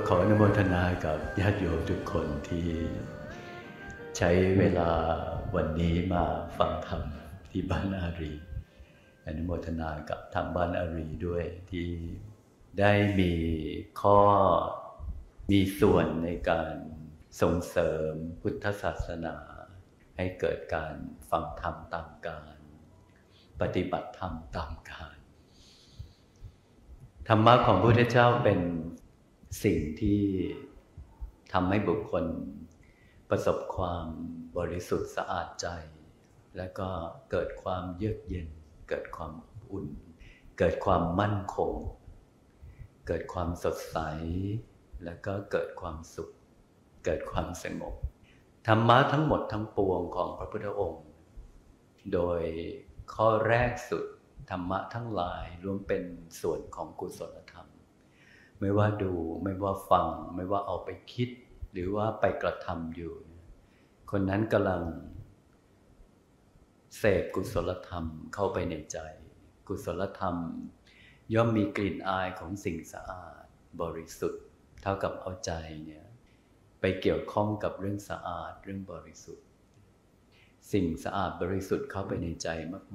ก็ขออนุโมทนากับญาติโยมทุกคนที่ใช้เวลาวันนี้มาฟังธรรมที่บ้านอารีอนุโมทนากับทางบ้านอารีด้วยที่ได้มีข้อมีส่วนในการส่งเสริมพุทธศาสนา ให้เกิดการฟังธรรมตามการ ปฏิบัติธรรมตามการ ธรรมะของพระพุทธเจ้าเป็น สิ่งที่ทำให้บุคคลประสบความบริสุทธิ์สะอาดใจ และก็เกิดความเยือกเย็น เกิดความอุ่น เกิดความมั่นคง เกิดความสดใส แล้วก็เกิดความสุข เกิดความสงบธรรมะทั้งหมดทั้งปวงของพระพุทธองค์ โดยข้อแรกสุดธรรมะทั้งหลายล้วนเป็นส่วนของกุศล ไม่ว่าดู ไม่ว่าฟัง ไม่ว่าเอาไปคิด หรือว่าไปกระทำอยู่ คนนั้นกำลังเสพกุศลธรรมเข้าไปในใจ กุศลธรรม ย่อมมีกลิ่นอายของสิ่งสะอาด บริสุทธิ์ เท่ากับเอาใจเนี่ยไปเกี่ยวข้องกับเรื่องสะอาดเรื่องบริสุทธิ์ สิ่งสะอาดบริสุทธิ์เข้าไปในใจ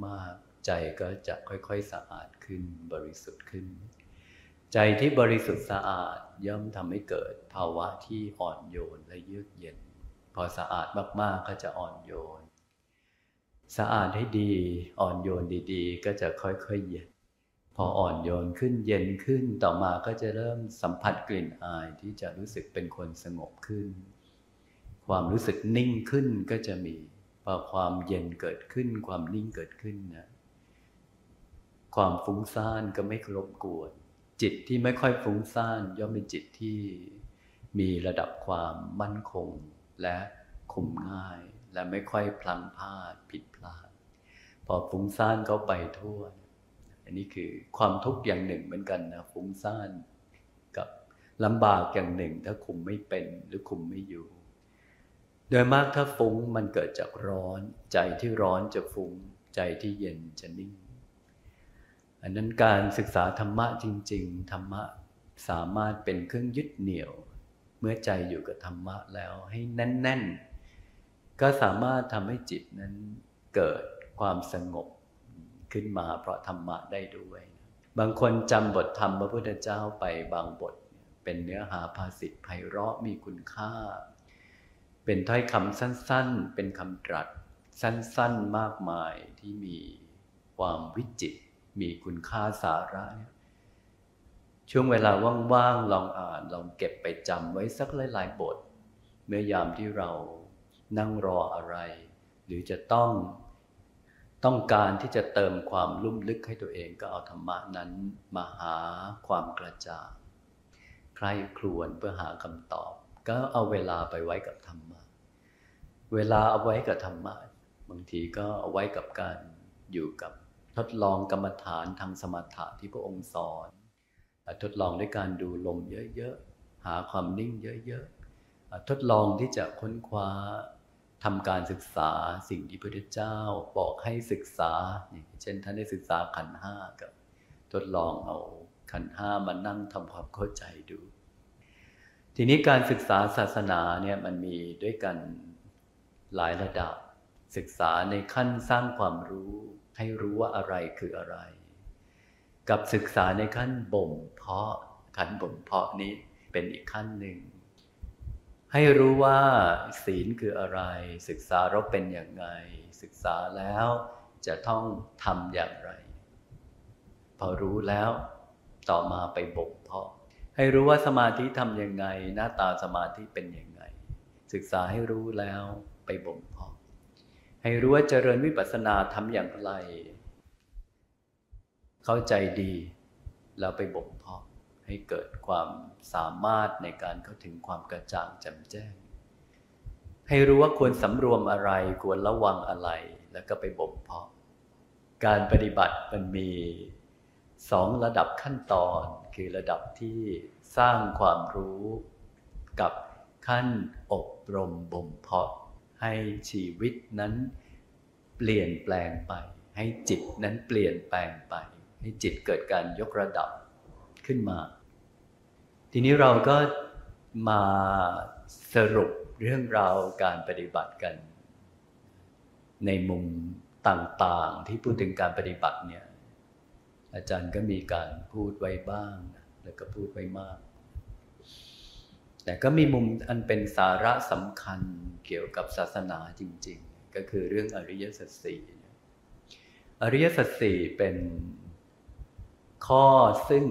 มาก ๆ ใจก็จะค่อย ๆ สะอาดขึ้นบริสุทธิ์ขึ้น ใจที่บริสุทธิ์สะอาดย่อมทำให้เกิดภาวะที่อ่อนโยนและเยือกเย็น พอสะอาดมากๆก็จะอ่อนโยน สะอาดให้ดีอ่อนโยนดีๆ ก็จะค่อยๆเย็น พออ่อนโยนขึ้นเย็นขึ้นต่อมาก็จะเริ่มสัมผัสกลิ่นอายที่จะรู้สึกเป็นคนสงบขึ้น ความรู้สึกนิ่งขึ้นก็จะมีพอความเย็นเกิดขึ้น ความนิ่งเกิดขึ้นนะความฟุ้งซ่านก็ไม่รบกวน จิตที่ไม่ค่อยฟุ้งซ่านย่อมเป็นจิตที่มีระดับความมั่นคง และคุมง่าย และไม่ค่อยพลังพลาดผิดพลาด พอฟุ้งซ่านเขาไปทั่ว อันนี้คือความทุกข์อย่างหนึ่งเหมือนกันนะฟุ้งซ่านกับลำบากอย่างหนึ่งถ้าคุมไม่เป็นหรือคุมไม่อยู่ โดยมากถ้าฟุ้งมันเกิดจากร้อน ใจที่ร้อนจะฟุ้ง ใจที่เย็นจะนิ่ง อันนั้นการศึกษาธรรมะจริง ๆ ธรรมะสามารถเป็นเครื่องยึดเหนี่ยว เมื่อใจอยู่กับธรรมะแล้วให้แน่น ๆ ก็สามารถทำให้จิตนั้นเกิดความสงบขึ้นมาเพราะธรรมะได้ด้วย บางคนจำบทธรรมพระพุทธเจ้าไปบางบท เป็นเนื้อหาภาษิตไพเราะมีคุณค่า เป็นถ้อยคำสั้นๆ เป็นคำตรัสสั้นๆมากมายที่มีความวิจิตร มีคุณค่าสาระเนี่ยช่วงเวลาว่างๆลองอ่านลองเก็บไปจำไว้สักหลายๆบท เมื่อยามที่เรานั่งรออะไร หรือจะต้องต้องการที่จะเติมความลุ่มลึกให้ตัวเองก็เอาธรรมะนั้นมาหาความกระจ่างใครครวนเพื่อหาคำตอบ ก็เอาเวลาไปไว้กับธรรมะ เวลาเอาไว้กับธรรมะ บางทีก็เอาไว้กับการอยู่กับ ทดลองกรรมฐานทางสมถะที่พระองค์สอน ทดลองด้วยการดูลมเยอะๆ หาความนิ่งเยอะๆ ทดลองที่จะค้นคว้าทำการศึกษาสิ่งที่พระพุทธเจ้าบอกให้ศึกษา เช่นท่านได้ศึกษาขันห้ากับ ทดลองเอาขันห้ามานั่งทำความเข้าใจดู ทีนี้การศึกษาศาสนาเนี่ยมันมีด้วยกันหลายระดับ ศึกษาในขั้นสร้างความรู้ ให้รู้ว่าอะไรคืออะไร กับศึกษาในขั้นบ่มเพาะขั้นบ่มเพาะนี้เป็นอีกขั้นหนึ่ง ให้รู้ว่าศีลคืออะไร ศึกษาเราเป็นอย่างไง ศึกษาแล้วจะต้องทำอย่างไร พอรู้แล้วต่อมาไปบ่มเพาะ ให้รู้ว่าสมาธิทำยังไง หน้าตาสมาธิเป็นยังไง ศึกษาให้รู้แล้วไปบ่ม ให้รู้ว่าเจริญวิปัสสนาทำอย่างไร เข้าใจดีแล้วไปบ่มเพาะให้เกิดความสามารถในการเข้าถึงความกระจ่างแจ่มแจ้ง ให้รู้ว่าควรสำรวมอะไรควรระวังอะไรแล้วก็ไปบ่มเพาะ การปฏิบัติมันมีสองระดับขั้นตอนคือระดับที่สร้างความรู้กับขั้นอบรมบ่มเพาะ ให้ชีวิตนั้นเปลี่ยนแปลงไป ให้จิตนั้นเปลี่ยนแปลงไป ให้จิตเกิดการยกระดับขึ้นมา ทีนี้เราก็มาสรุปเรื่องราวการปฏิบัติกัน ในมุมต่างๆ ที่พูดถึงการปฏิบัติเนี่ยอาจารย์ก็มีการพูดไว้บ้าง แล้วก็พูดไว้มาก แต่ก็มีมุมอันเป็นสาระสำคัญเกี่ยวกับศาสนาจริง ๆ ก็คือเรื่องอริยสัจสี่อริยสัจสี่เป็นข้อซึ่ง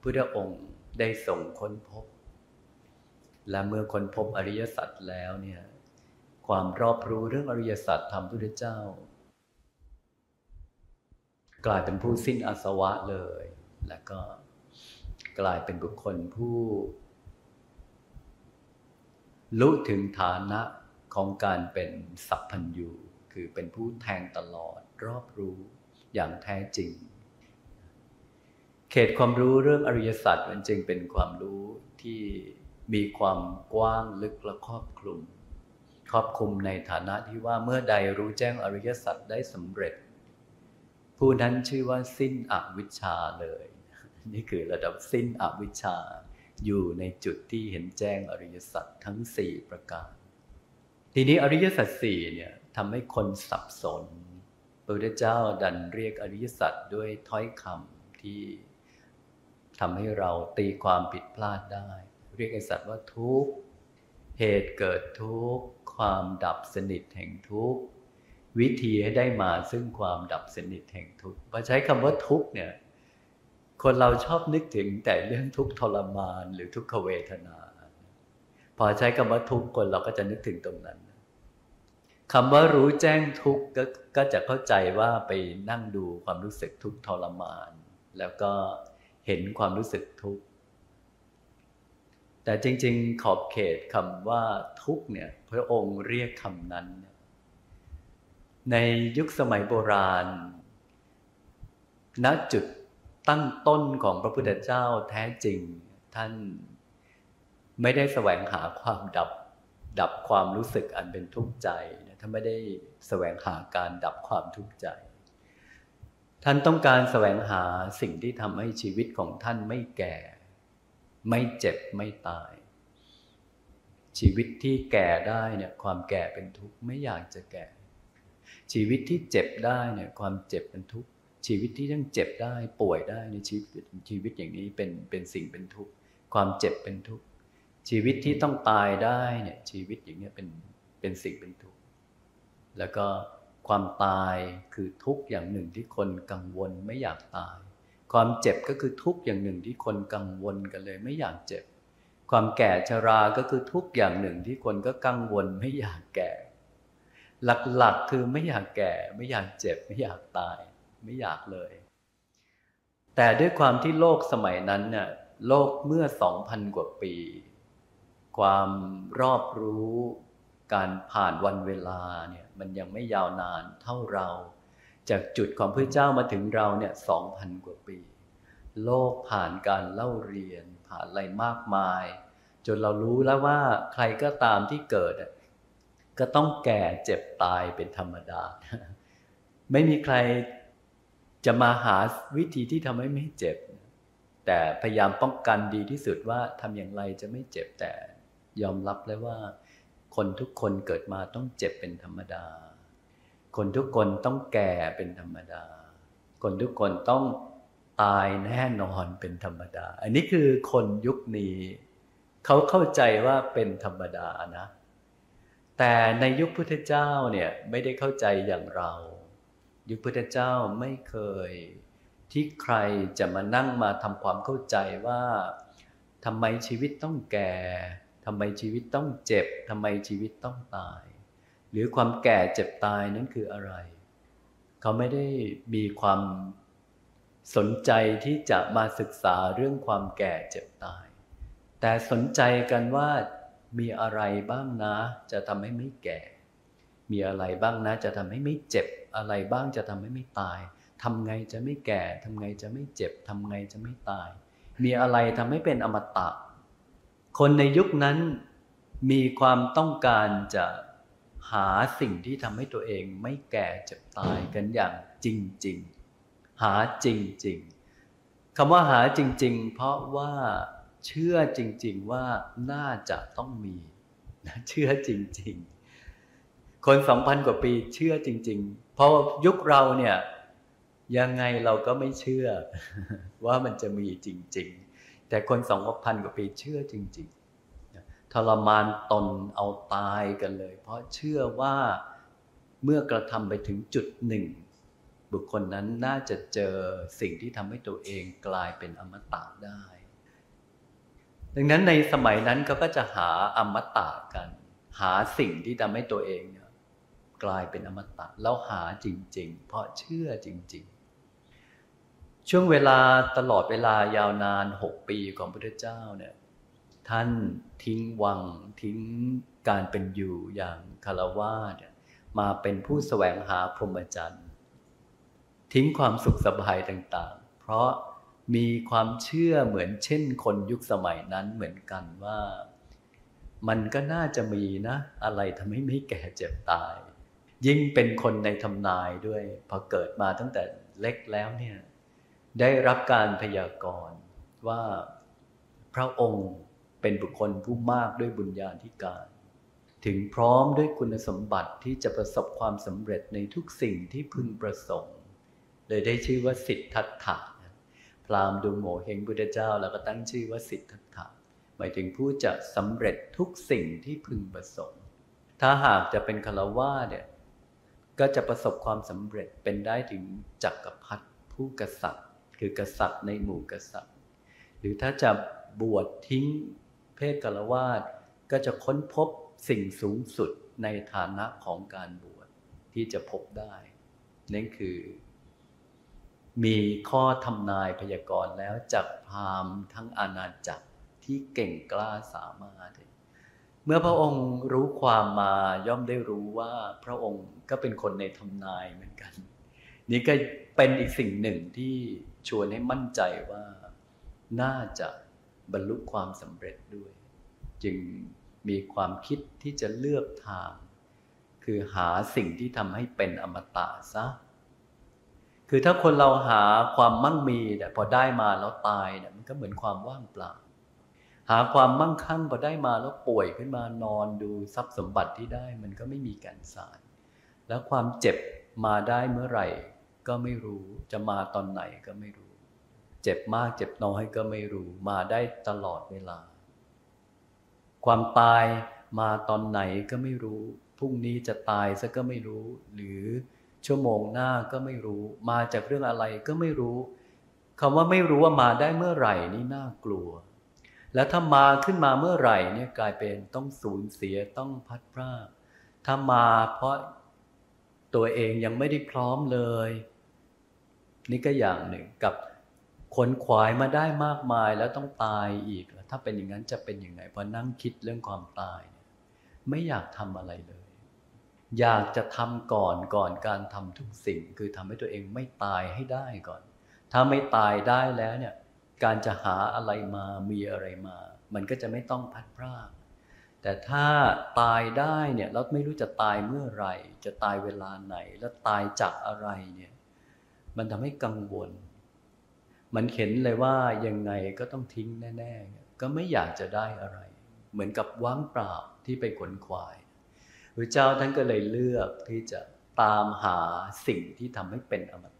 พุทธองค์ได้ส่งค้นพบ และเมื่อค้นพบอริยสัจแล้วเนี่ยความรอบรู้เรื่องอริยสัจธรรมพุทธเจ้า กลายเป็นผู้สิ้นอาสวะเลย แล้วก็กลายเป็นบุคคลผู้ รู้ถึงฐานะของการเป็นสัพพัญญูคือเป็นผู้แทงตลอดรอบรู้อย่างแท้จริง เขตความรู้เรื่องอริยสัจมันจึงเป็นความรู้ที่มีความกว้างลึกและครอบคลุม ครอบคลุมในฐานะที่ว่าเมื่อใดรู้แจ้งอริยสัจได้สำเร็จ ผู้นั้นชื่อว่าสิ้นอวิชชาเลย นี่คือระดับสิ้นอวิชชา อยู่ในจุดที่เห็นแจ้งอริยสัจทั้งสี่ประการ ทีนี้อริยสัจสี่เนี่ยทำให้คนสับสนพระพุทธเจ้าดันเรียกอริยสัจด้วยถ้อยคำที่ทำให้เราตีความผิดพลาดได้ เรียกอริยสัจว่าทุกข์ เหตุเกิดทุกข์ ความดับสนิทแห่งทุกข์ วิธีให้ได้มาซึ่งความดับสนิทแห่งทุกข์พอใช้คำว่าทุกข์เนี่ย คนเราชอบนึกถึงแต่เรื่องทุกข์ทรมานหรือทุกขเวทนา พอใช้คำว่าทุกข์คนเราก็จะนึกถึงตรงนั้นคำว่ารู้แจ้งทุกข์ก็จะเข้าใจว่าไปนั่งดูความรู้สึกทุกข์ทรมาน แล้วก็เห็นความรู้สึกทุกข์แต่จริง ๆ ขอบเขตคำว่าทุกข์เนี่ยพระองค์เรียกคำนั้น ในยุคสมัยโบราณ ณจุด ตั้งต้นของพระพุทธเจ้าแท้จริง ท่านไม่ได้แสวงหาความดับ ดับความรู้สึกอันเป็นทุกข์ใจท่านไม่ได้แสวงหาการดับความทุกข์ใจ ท่านต้องการแสวงหาสิ่งที่ทำให้ชีวิตของท่านไม่แก่ ไม่เจ็บไม่ตาย ชีวิตที่แก่ได้เนี่ยความแก่เป็นทุกข์ไม่อยากจะแก่ ชีวิตที่เจ็บได้เนี่ยความเจ็บเป็นทุกข์ ชีวิตที่ยังเจ็บได้ป่วยได้ในชีวิตชีวิตอย่างนี้เป็นเป็นสิ่งเป็นทุกข์ความเจ็บเป็นทุกข์ชีวิตที่ต้องตายได้เนี่ยชีวิตอย่างนี้เป็นเป็นสิ่งเป็นทุกข์แล้วก็ความตายคือทุกข์อย่างหนึ่งที่คนกังวลไม่อยากตาย ความเจ็บก็คือทุกข์อย่างหนึ่งที่คนกังวลกันเลยไม่อยากเจ็บ ความแก่ชราก็คือทุกอย่างหนึ่งที่คนก็กังวลไม่อยากแก่ หลักๆคือไม่อยากแก่ ไม่อยากเจ็บไม่อยากตาย ไม่อยากเลย แต่ด้วยความที่โลกสมัยนั้นเนี่ยโลกเมื่อสองพันกว่าปี ความรอบรู้การผ่านวันเวลาเนี่ยมันยังไม่ยาวนานเท่าเรา จากจุดของพระเจ้ามาถึงเราเนี่ยสองพันกว่าปี โลกผ่านการเล่าเรียน ผ่านอะไรมากมาย จนเรารู้แล้วว่าใครก็ตามที่เกิด ก็ต้องแก่เจ็บตายเป็นธรรมดา ไม่มีใคร จะมาหาวิธีที่ทำให้ไม่เจ็บ แต่พยายามป้องกันดีที่สุดว่าทำอย่างไรจะไม่เจ็บแต่ยอมรับเลยว่า คนทุกคนเกิดมาต้องเจ็บเป็นธรรมดา คนทุกคนต้องแก่เป็นธรรมดา คนทุกคนต้องตายแน่นอนเป็นธรรมดา อันนี้คือคนยุคนี้เขาเข้าใจว่าเป็นธรรมดานะ แต่ในยุคพุทธเจ้าเนี่ยไม่ได้เข้าใจอย่างเรา ยุคพุทธเจ้าไม่เคยที่ใครจะมานั่งมาทำความเข้าใจว่าทำไมชีวิตต้องแก่ทำไมชีวิตต้องเจ็บทำไมชีวิตต้องตาย หรือความแก่เจ็บตายนั้นคืออะไร เขาไม่ได้มีความสนใจที่จะมาศึกษาเรื่องความแก่เจ็บตาย แต่สนใจกันว่ามีอะไรบ้างนะ จะทำให้ไม่แก่ มีอะไรบ้างนะจะทำให้ไม่เจ็บอะไรบ้างจะทำให้ไม่ตายทำไงจะไม่แก่ทำไงจะไม่เจ็บทำไงจะไม่ตาย มีอะไรทำให้เป็นอมตะ คนในยุคนั้นมีความต้องการจะหาสิ่งที่ทำให้ตัวเองไม่แก่เจ็บตายกันอย่างจริง ๆ หาจริง ๆคำว่าหาจริง ๆ เพราะว่าเชื่อจริง ๆ ว่าน่าจะต้องมีนะเชื่อจริง ๆ คนสองพันกว่าปีเชื่อจริง ๆ เพราะยุคเราเนี่ยยังไงเราก็ไม่เชื่อ ว่ามันจะมีจริง ๆ แต่คนสองพันกว่าปีเชื่อจริงๆทรมานตนเอาตายกันเลย เพราะเชื่อว่าเมื่อกระทำไปถึงจุดหนึ่ง บุคคลนั้นน่าจะเจอสิ่งที่ทำให้ตัวเองกลายเป็นอมตะได้ ดังนั้นในสมัยนั้นเขาก็จะหาอมตะกัน หาสิ่งที่ทำให้ตัวเองเนี่ย กลายเป็นอมตะแล้วหาจริง ๆ เพราะเชื่อจริง ๆ ช่วงเวลาตลอดเวลายาวนานหกปีของพระพุทธเจ้าเนี่ยท่านทิ้งวังทิ้งการเป็นอยู่อย่างคารวะเนี่ยมาเป็นผู้แสวงหาพรหมจรรย์ทิ้งความสุขสบายต่างๆ เพราะมีความเชื่อเหมือนเช่นคนยุคสมัยนั้นเหมือนกันว่า มันก็น่าจะมีนะ อะไรทำให้ไม่แก่เจ็บตาย ยิ่งเป็นคนในทำนายด้วยพอเกิดมาตั้งแต่เล็กแล้วเนี่ยได้รับการพยากรณ์ว่าพระองค์เป็นบุคคลผู้มากด้วยบุญญาธิการ ถึงพร้อมด้วยคุณสมบัติที่จะประสบความสำเร็จในทุกสิ่งที่พึงประสงค์ เลยได้ชื่อว่าสิทธัตถะพราหมณ์ดูโง่เฮงพุทธเจ้าแล้วก็ตั้งชื่อว่าสิทธัตถะหมายถึงผู้จะสำเร็จทุกสิ่งที่พึงประสงค์ ถ้าหากจะเป็นคารวะเนี่ย ก็จะประสบความสำเร็จเป็นได้ถึงจักรพรรดิผู้กษัตริย์ คือกษัตริย์ในหมู่กษัตริย์ หรือถ้าจะบวชทิ้งเพศกลวาสก็จะค้นพบสิ่งสูงสุดในฐานะของการบวชที่จะพบได้นั่นคือ มีข้อทำนายพยากรณ์แล้วจากพราหมณ์ทั้งอาณาจักรที่เก่งกล้าสามารถ เมื่อพระองค์รู้ความมาย่อมได้รู้ว่าพระองค์ก็เป็นคนในทำนายเหมือนกัน นี่ก็เป็นอีกสิ่งหนึ่งที่ชวนให้มั่นใจว่าน่าจะบรรลุความสำเร็จด้วย จึงมีความคิดที่จะเลือกทาง คือหาสิ่งที่ทำให้เป็นอมตะซะคือถ้าคนเราหาความมั่งมีแต่พอได้มาแล้วตายเนี่ยมันก็เหมือนความว่างเปล่า หาความมั่งคั่งพอได้มาแล้วป่วยขึ้นมานอนดูทรัพย์สมบัติที่ได้มันก็ไม่มีแก่นสาร แล้วความเจ็บมาได้เมื่อไหร่ ก็ไม่รู้จะมาตอนไหนก็ไม่รู้ เจ็บมากเจ็บน้อยก็ไม่รู้ มาได้ตลอดเวลา ความตายมาตอนไหนก็ไม่รู้พรุ่งนี้จะตายซะก็ไม่รู้ หรือชั่วโมงหน้าก็ไม่รู้ มาจากเรื่องอะไรก็ไม่รู้คำว่าไม่รู้ว่ามาได้เมื่อไหร่นี่น่ากลัว แล้วถ้ามาขึ้นมาเมื่อไหร่เนี่ยกลายเป็นต้องสูญเสียต้องพัดพรากถ้ามาเพราะตัวเองยังไม่ได้พร้อมเลย นี่ก็อย่างหนึ่งกับขนขวายมาได้มากมายแล้วต้องตายอีก ถ้าเป็นอย่างนั้นจะเป็นยังไงพอนั่งคิดเรื่องความตายเนี่ยไม่อยากทำอะไรเลย อยากจะทำก่อนก่อนการทำทุกสิ่ง คือทำให้ตัวเองไม่ตายให้ได้ก่อน ถ้าไม่ตายได้แล้วเนี่ย การจะหาอะไรมามีอะไรมา มันก็จะไม่ต้องพัดพรากแต่ถ้าตายได้เนี่ยเราไม่รู้จะตายเมื่อไหร่ จะตายเวลาไหน แล้วตายจากอะไรเนี่ยมันทำให้กังวล มันเห็นเลยว่ายังไงก็ต้องทิ้งแน่ๆ ก็ไม่อยากจะได้อะไร เหมือนกับว่างเปล่าที่ไปขนควายพระเจ้าท่านก็เลยเลือกที่จะตามหาสิ่งที่ทำให้เป็นอมตะ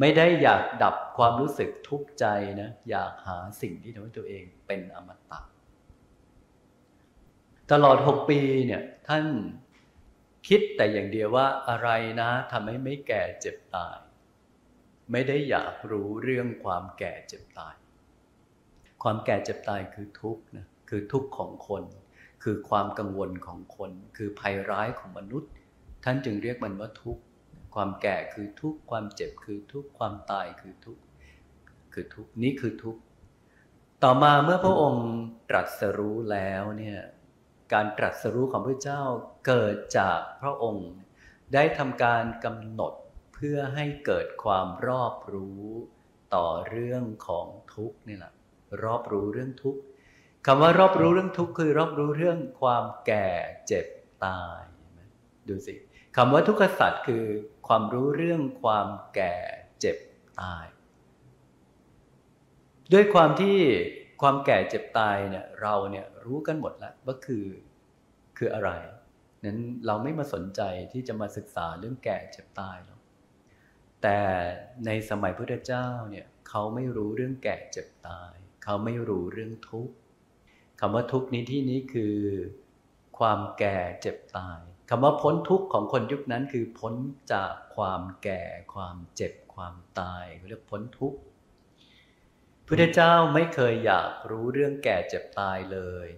ไม่ได้อยากดับความรู้สึกทุกข์ใจนะ อยากหาสิ่งที่ทำให้ตัวเองเป็นอมตะ ตลอดหกปีเนี่ยท่านคิดแต่อย่างเดียวว่าอะไรนะทำให้ไม่แก่เจ็บตาย ไม่ได้อยากรู้เรื่องความแก่เจ็บตาย ความแก่เจ็บตายคือทุกข์นะคือทุกข์ของคน คือความกังวลของคน คือภัยร้ายของมนุษย์ ท่านจึงเรียกมันว่าทุกข์ ความแก่คือทุกข์ความเจ็บคือทุกข์ความตายคือทุกข์คือทุกข์นี้คือทุกข์ต่อมาเมื่อพระองค์ตรัสรู้แล้วเนี่ยการตรัสรู้ของพระเจ้าเกิดจากพระองค์ ได้ทำการกำหนดเพื่อให้เกิดความรอบรู้ต่อเรื่องของทุกข์นี่แหละรอบรู้เรื่องทุกข์คำว่ารอบรู้เรื่องทุกข์คือรอบรู้เรื่องความแก่เจ็บตายดูสิคำว่าทุกขสัตว์คือ ความรู้เรื่องความแก่เจ็บตาย ด้วยความที่ความแก่เจ็บตายเนี่ยเราเนี่ยรู้กันหมดแล้วว่าคือคืออะไรนั้นเราไม่มาสนใจที่จะมาศึกษาเรื่องแก่เจ็บตายหรอกแต่ในสมัยพุทธเจ้าเนี่ยเขาไม่รู้เรื่องแก่เจ็บตาย เขาไม่รู้เรื่องทุกข์คำว่าทุกข์นี้ที่นี้คือ ความแก่เจ็บตาย คำว่าพ้นทุกข์ของคนยุคนั้นคือพ้นจากความแก่ ความเจ็บ ความตายเขาเรียกพ้นทุกข์พุทธเจ้าไม่เคยอยากรู้เรื่องแก่เจ็บตายเลย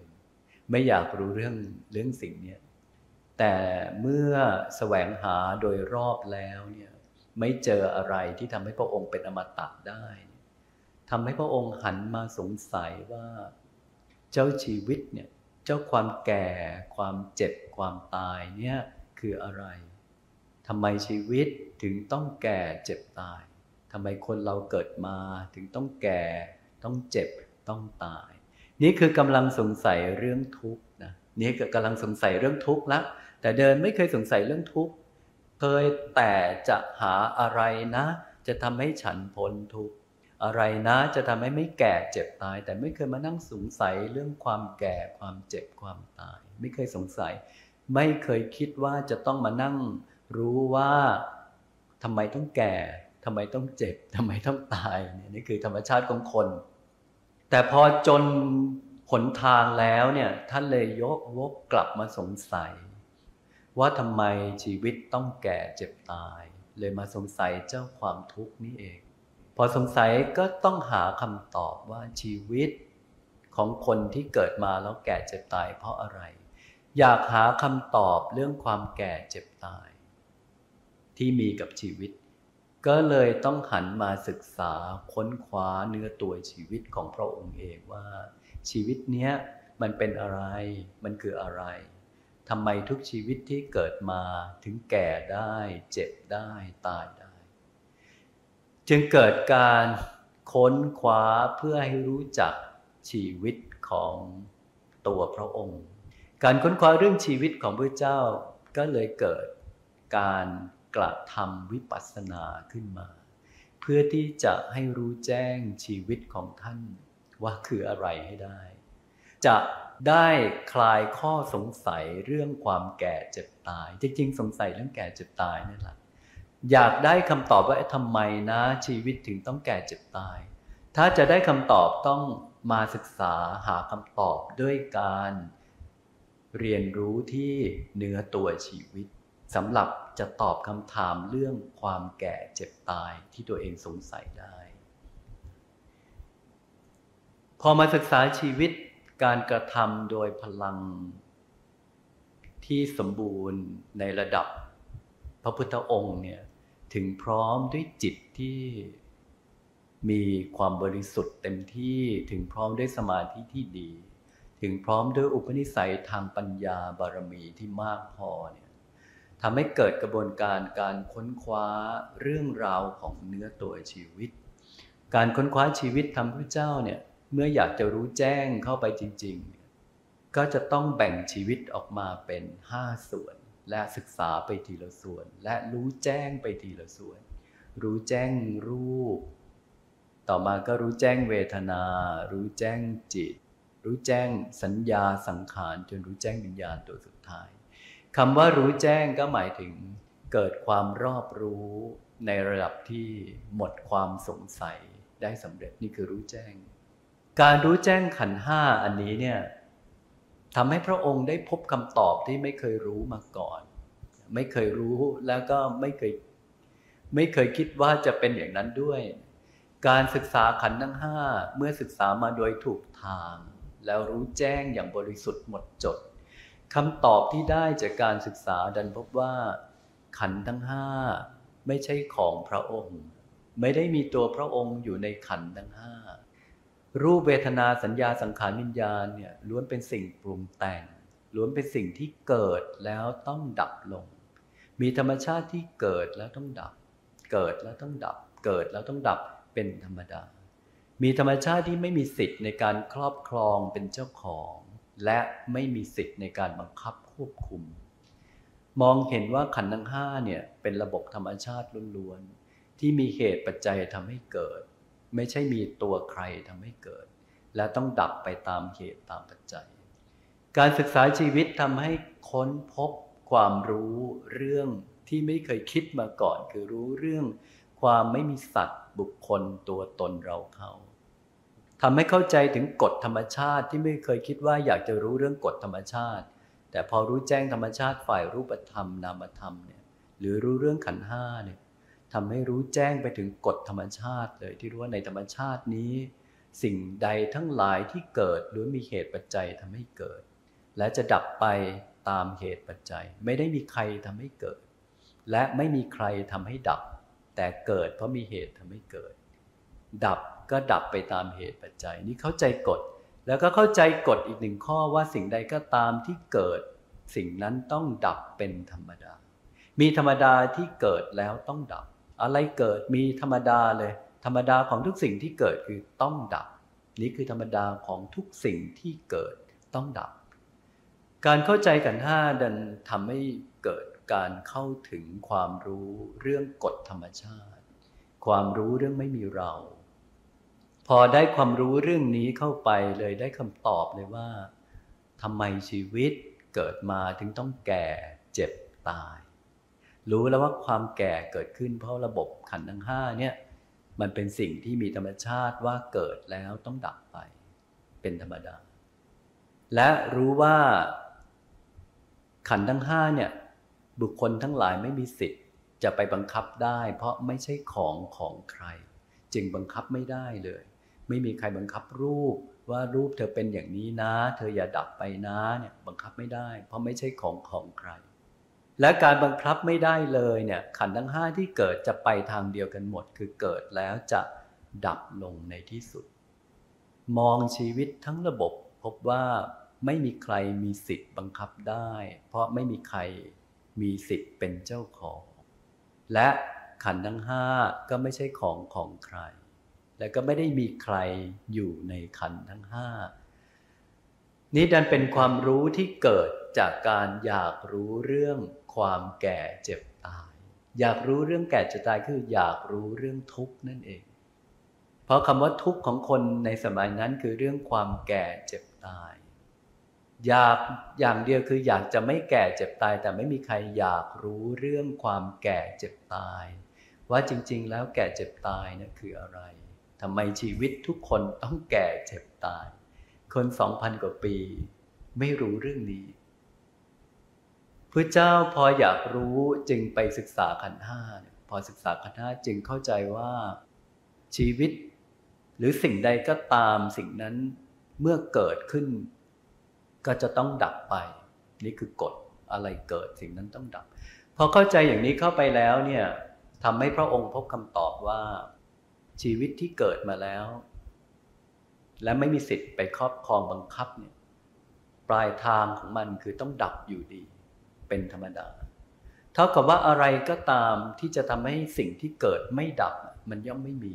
ไม่อยากรู้เรื่องเรื่องสิ่งนี้แต่เมื่อแสวงหาโดยรอบแล้วเนี่ยไม่เจออะไรที่ทำให้พระองค์เป็นอมตะได้ทำให้พระองค์หันมาสงสัยว่า เจ้าชีวิตเนี่ย เจ้าความแก่ ความเจ็บ ความตายเนี่ยคืออะไรทำไมชีวิตถึงต้องแก่เจ็บตายทำไมคนเราเกิดมาถึงต้องแก่ ต้องเจ็บ ต้องตาย นี่คือกำลังสงสัยเรื่องทุกข์นะนี่กำลังสงสัยเรื่องทุกข์ละแต่เดินไม่เคยสงสัยเรื่องทุกข์เคยแต่จะหาอะไรนะ จะทำให้ฉันพ้นทุกข์ อะไรนะจะทำให้ไม่แก่เจ็บตาย แต่ไม่เคยมานั่งสงสัยเรื่องความแก่ความเจ็บความตาย ไม่เคยสงสัย ไม่เคยคิดว่าจะต้องมานั่งรู้ว่าทำไมต้องแก่ทำไมต้องเจ็บทำไมต้องตายเนี่ยนี่คือธรรมชาติของคน แต่พอจนผลทางแล้วเนี่ยท่านเลยยกวกกลับมาสงสัย ว่าทำไมชีวิตต้องแก่เจ็บตาย เลยมาสงสัยเจ้าความทุกข์นี่เอง อสงสัยก็ต้องหาคำตอบว่าชีวิตของคนที่เกิดมาแล้วแก่เจ็บตายเพราะอะไร อยากหาคำตอบเรื่องความแก่เจ็บตาย ที่มีกับชีวิต ก็เลยต้องหันมาศึกษาค้นคว้าเนื้อตัวชีวิตของพระองค์เองว่า ชีวิตเนี้ยมันเป็นอะไร มันคืออะไรทำไมทุกชีวิตที่เกิดมาถึงแก่ได้ เจ็บได้ตายได้ จึงเกิดการค้นคว้าเพื่อให้รู้จักชีวิตของตัวพระองค์ การค้นคว้าเรื่องชีวิตของพระเจ้าก็เลยเกิดการกระทำวิปัสสนาขึ้นมา เพื่อที่จะให้รู้แจ้งชีวิตของท่านว่าคืออะไรให้ได้ จะได้คลายข้อสงสัยเรื่องความแก่เจ็บตาย จริงๆ สงสัยเรื่องแก่เจ็บตายนี่แหละ อยากได้คำตอบว่าทำไมนะ ชีวิตถึงต้องแก่เจ็บตาย ถ้าจะได้คำตอบต้องมาศึกษาหาคำตอบด้วยการเรียนรู้ที่เนื้อตัวชีวิตสำหรับจะตอบคำถามเรื่องความแก่เจ็บตายที่ตัวเองสงสัยได้ พอมาศึกษาชีวิตการกระทำโดยพลังที่สมบูรณ์ในระดับพระพุทธองค์เนี่ย ถึงพร้อมด้วยจิตที่มีความบริสุทธิ์เต็มที่ถึงพร้อมด้วยสมาธิที่ดี ถึงพร้อมด้วยอุปนิสัยทางปัญญาบารมีที่มากพอเนี่ยทำให้เกิดกระบวนการการค้นคว้าเรื่องราวของเนื้อตัวชีวิต การค้นคว้าชีวิตทำพระเจ้าเนี่ยเมื่ออยากจะรู้แจ้งเข้าไปจริง ๆ ก็จะต้องแบ่งชีวิตออกมาเป็นห้าส่วน และศึกษาไปทีละส่วน และรู้แจ้งไปทีละส่วน รู้แจ้งรูป ต่อมาก็รู้แจ้งเวทนา รู้แจ้งจิต รู้แจ้งสัญญาสังขารจนรู้แจ้งวิญญาณตัวสุดท้ายคำว่ารู้แจ้งก็หมายถึงเกิดความรอบรู้ในระดับที่หมดความสงสัยได้สำเร็จนี่คือรู้แจ้ง การรู้แจ้งขันห้าอันนี้เนี่ย ทำให้พระองค์ได้พบคำตอบที่ไม่เคยรู้มาก่อน ไม่เคยรู้แล้วก็ไม่เคยไม่เคยคิดว่าจะเป็นอย่างนั้นด้วย การศึกษาขันธ์ทั้งห้าเมื่อศึกษามาโดยถูกทาง แล้วรู้แจ้งอย่างบริสุทธิ์หมดจดคำตอบที่ได้จากการศึกษาดันพบว่า ขันธ์ทั้งห้าไม่ใช่ของพระองค์ ไม่ได้มีตัวพระองค์อยู่ในขันธ์ทั้งห้า รูปเวทนาสัญญาสังขารวิญญาณเนี่ยล้วนเป็นสิ่งปรุงแต่ง ล้วนเป็นสิ่งที่เกิดแล้วต้องดับลง มีธรรมชาติที่เกิดแล้วต้องดับ เกิดแล้วต้องดับ เกิดแล้วต้องดับเป็นธรรมดา มีธรรมชาติที่ไม่มีสิทธิ์ในการครอบครองเป็นเจ้าของ และไม่มีสิทธิ์ในการบังคับควบคุม มองเห็นว่าขันธ์ทั้งห้าเนี่ยเป็นระบบธรรมชาติล้วนๆที่มีเหตุปัจจัยทำให้เกิด ไม่ใช่มีตัวใครทำให้เกิด และต้องดับไปตามเหตุตามปัจจัย การศึกษาชีวิตทำให้ค้นพบความรู้เรื่องที่ไม่เคยคิดมาก่อน คือรู้เรื่องความไม่มีสัตว์บุคคลตัวตนเราเขาทำให้เข้าใจถึงกฎธรรมชาติที่ไม่เคยคิดว่าอยากจะรู้เรื่องกฎธรรมชาติ แต่พอรู้แจ้งธรรมชาติฝ่ายรูปธรรมนามธรรมเนี่ยหรือรู้เรื่องขันห้าเนี่ย ทำให้รู้แจ้งไปถึงกฎธรรมชาติเลยที่รู้ว่าในธรรมชาตินี้ สิ่งใดทั้งหลายที่เกิดล้วนมีเหตุปัจจัยทำให้เกิด และจะดับไปตามเหตุปัจจัย ไม่ได้มีใครทำให้เกิด และไม่มีใครทำให้ดับ แต่เกิดเพราะมีเหตุทำให้เกิด ดับก็ดับไปตามเหตุปัจจัย นี่เข้าใจกฎ แล้วก็เข้าใจกฎอีกหนึ่งข้อว่าสิ่งใดก็ตามที่เกิด สิ่งนั้นต้องดับเป็นธรรมดา มีธรรมดาที่เกิดแล้วต้องดับ อะไรเกิดมีธรรมดาเลย ธรรมดาของทุกสิ่งที่เกิดคือต้องดับ นี่คือธรรมดาของทุกสิ่งที่เกิดต้องดับ การเข้าใจกันห้าดันทำให้เกิดการเข้าถึงความรู้เรื่องกฎธรรมชาติ ความรู้เรื่องไม่มีเรา พอได้ความรู้เรื่องนี้เข้าไปเลยได้คำตอบเลยว่าทำไมชีวิตเกิดมาถึงต้องแก่เจ็บตาย รู้แล้วว่าความแก่เกิดขึ้นเพราะระบบขันธ์ทั้งห้าเนี่ยมันเป็นสิ่งที่มีธรรมชาติว่าเกิดแล้วต้องดับไป เป็นธรรมดา และรู้ว่าขันธ์ทั้งห้าเนี่ยบุคคลทั้งหลายไม่มีสิทธิ์จะไปบังคับได้ เพราะไม่ใช่ของของใคร จึงบังคับไม่ได้เลย ไม่มีใครบังคับรูปว่ารูปเธอเป็นอย่างนี้นะ เธออย่าดับไปนะเนี่ยบังคับไม่ได้ เพราะไม่ใช่ของของใคร และการบังคับไม่ได้เลยเนี่ยขันทั้งห้าที่เกิดจะไปทางเดียวกันหมด คือเกิดแล้วจะดับลงในที่สุด มองชีวิตทั้งระบบพบว่าไม่มีใครมีสิทธิ์บังคับได้ เพราะไม่มีใครมีสิทธิ์เป็นเจ้าของ และขันทั้งห้าก็ไม่ใช่ของของใคร และก็ไม่ได้มีใครอยู่ในขันทั้งห้านี้ดันเป็นความรู้ที่เกิดจากการอยากรู้เรื่อง ความแก่เจ็บตาย อยากรู้เรื่องแก่เจ็บตายคืออยากรู้เรื่องทุกข์นั่นเอง เพราะคำว่าทุกข์ของคนในสมัยนั้นคือเรื่องความแก่เจ็บตาย อยากอย่างเดียวคืออยากจะไม่แก่เจ็บตาย แต่ไม่มีใครอยากรู้เรื่องความแก่เจ็บตาย ว่าจริง ๆ แล้วแก่เจ็บตายนะคืออะไรทำไมชีวิตทุกคนต้องแก่เจ็บตาย คนสองพันกว่าปี ไม่รู้เรื่องนี้ พระเจ้าพออยากรู้จึงไปศึกษาขันห้าพอศึกษาขันห้าจึงเข้าใจว่าชีวิต หรือสิ่งใดก็ตามสิ่งนั้นเมื่อเกิดขึ้น ก็จะต้องดับไป นี่คือกฎอะไรเกิดสิ่งนั้นต้องดับ พอเข้าใจอย่างนี้เข้าไปแล้วเนี่ยทำให้พระองค์พบคำตอบว่า ชีวิตที่เกิดมาแล้ว และไม่มีสิทธิ์ไปครอบครองบังคับเนี่ยปลายทางของมันคือต้องดับอยู่ดี เป็นธรรมดา เท่ากับว่าอะไรก็ตามที่จะทำให้สิ่งที่เกิดไม่ดับมันย่อมไม่มี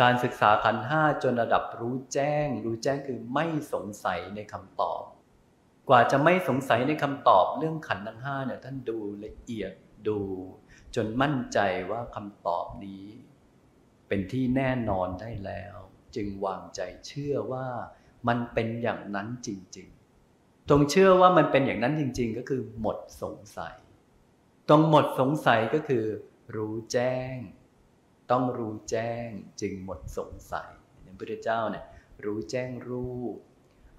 การศึกษาขันห้าจนระดับรู้แจ้ง รู้แจ้งคือไม่สงสัยในคำตอบ กว่าจะไม่สงสัยในคำตอบเรื่องขันทั้งห้าเนี่ยท่านดูละเอียดดู จนมั่นใจว่าคำตอบนี้ เป็นที่แน่นอนได้แล้ว จึงวางใจเชื่อว่ามันเป็นอย่างนั้นจริง ๆ ตรงเชื่อว่ามันเป็นอย่างนั้นจริง ๆ ก็คือหมดสงสัยตรงหมดสงสัยก็คือ รู้แจ้ง ต้องรู้แจ้งจึงหมดสงสัยพระพุทธเจ้าเนี่ยรู้แจ้งรูป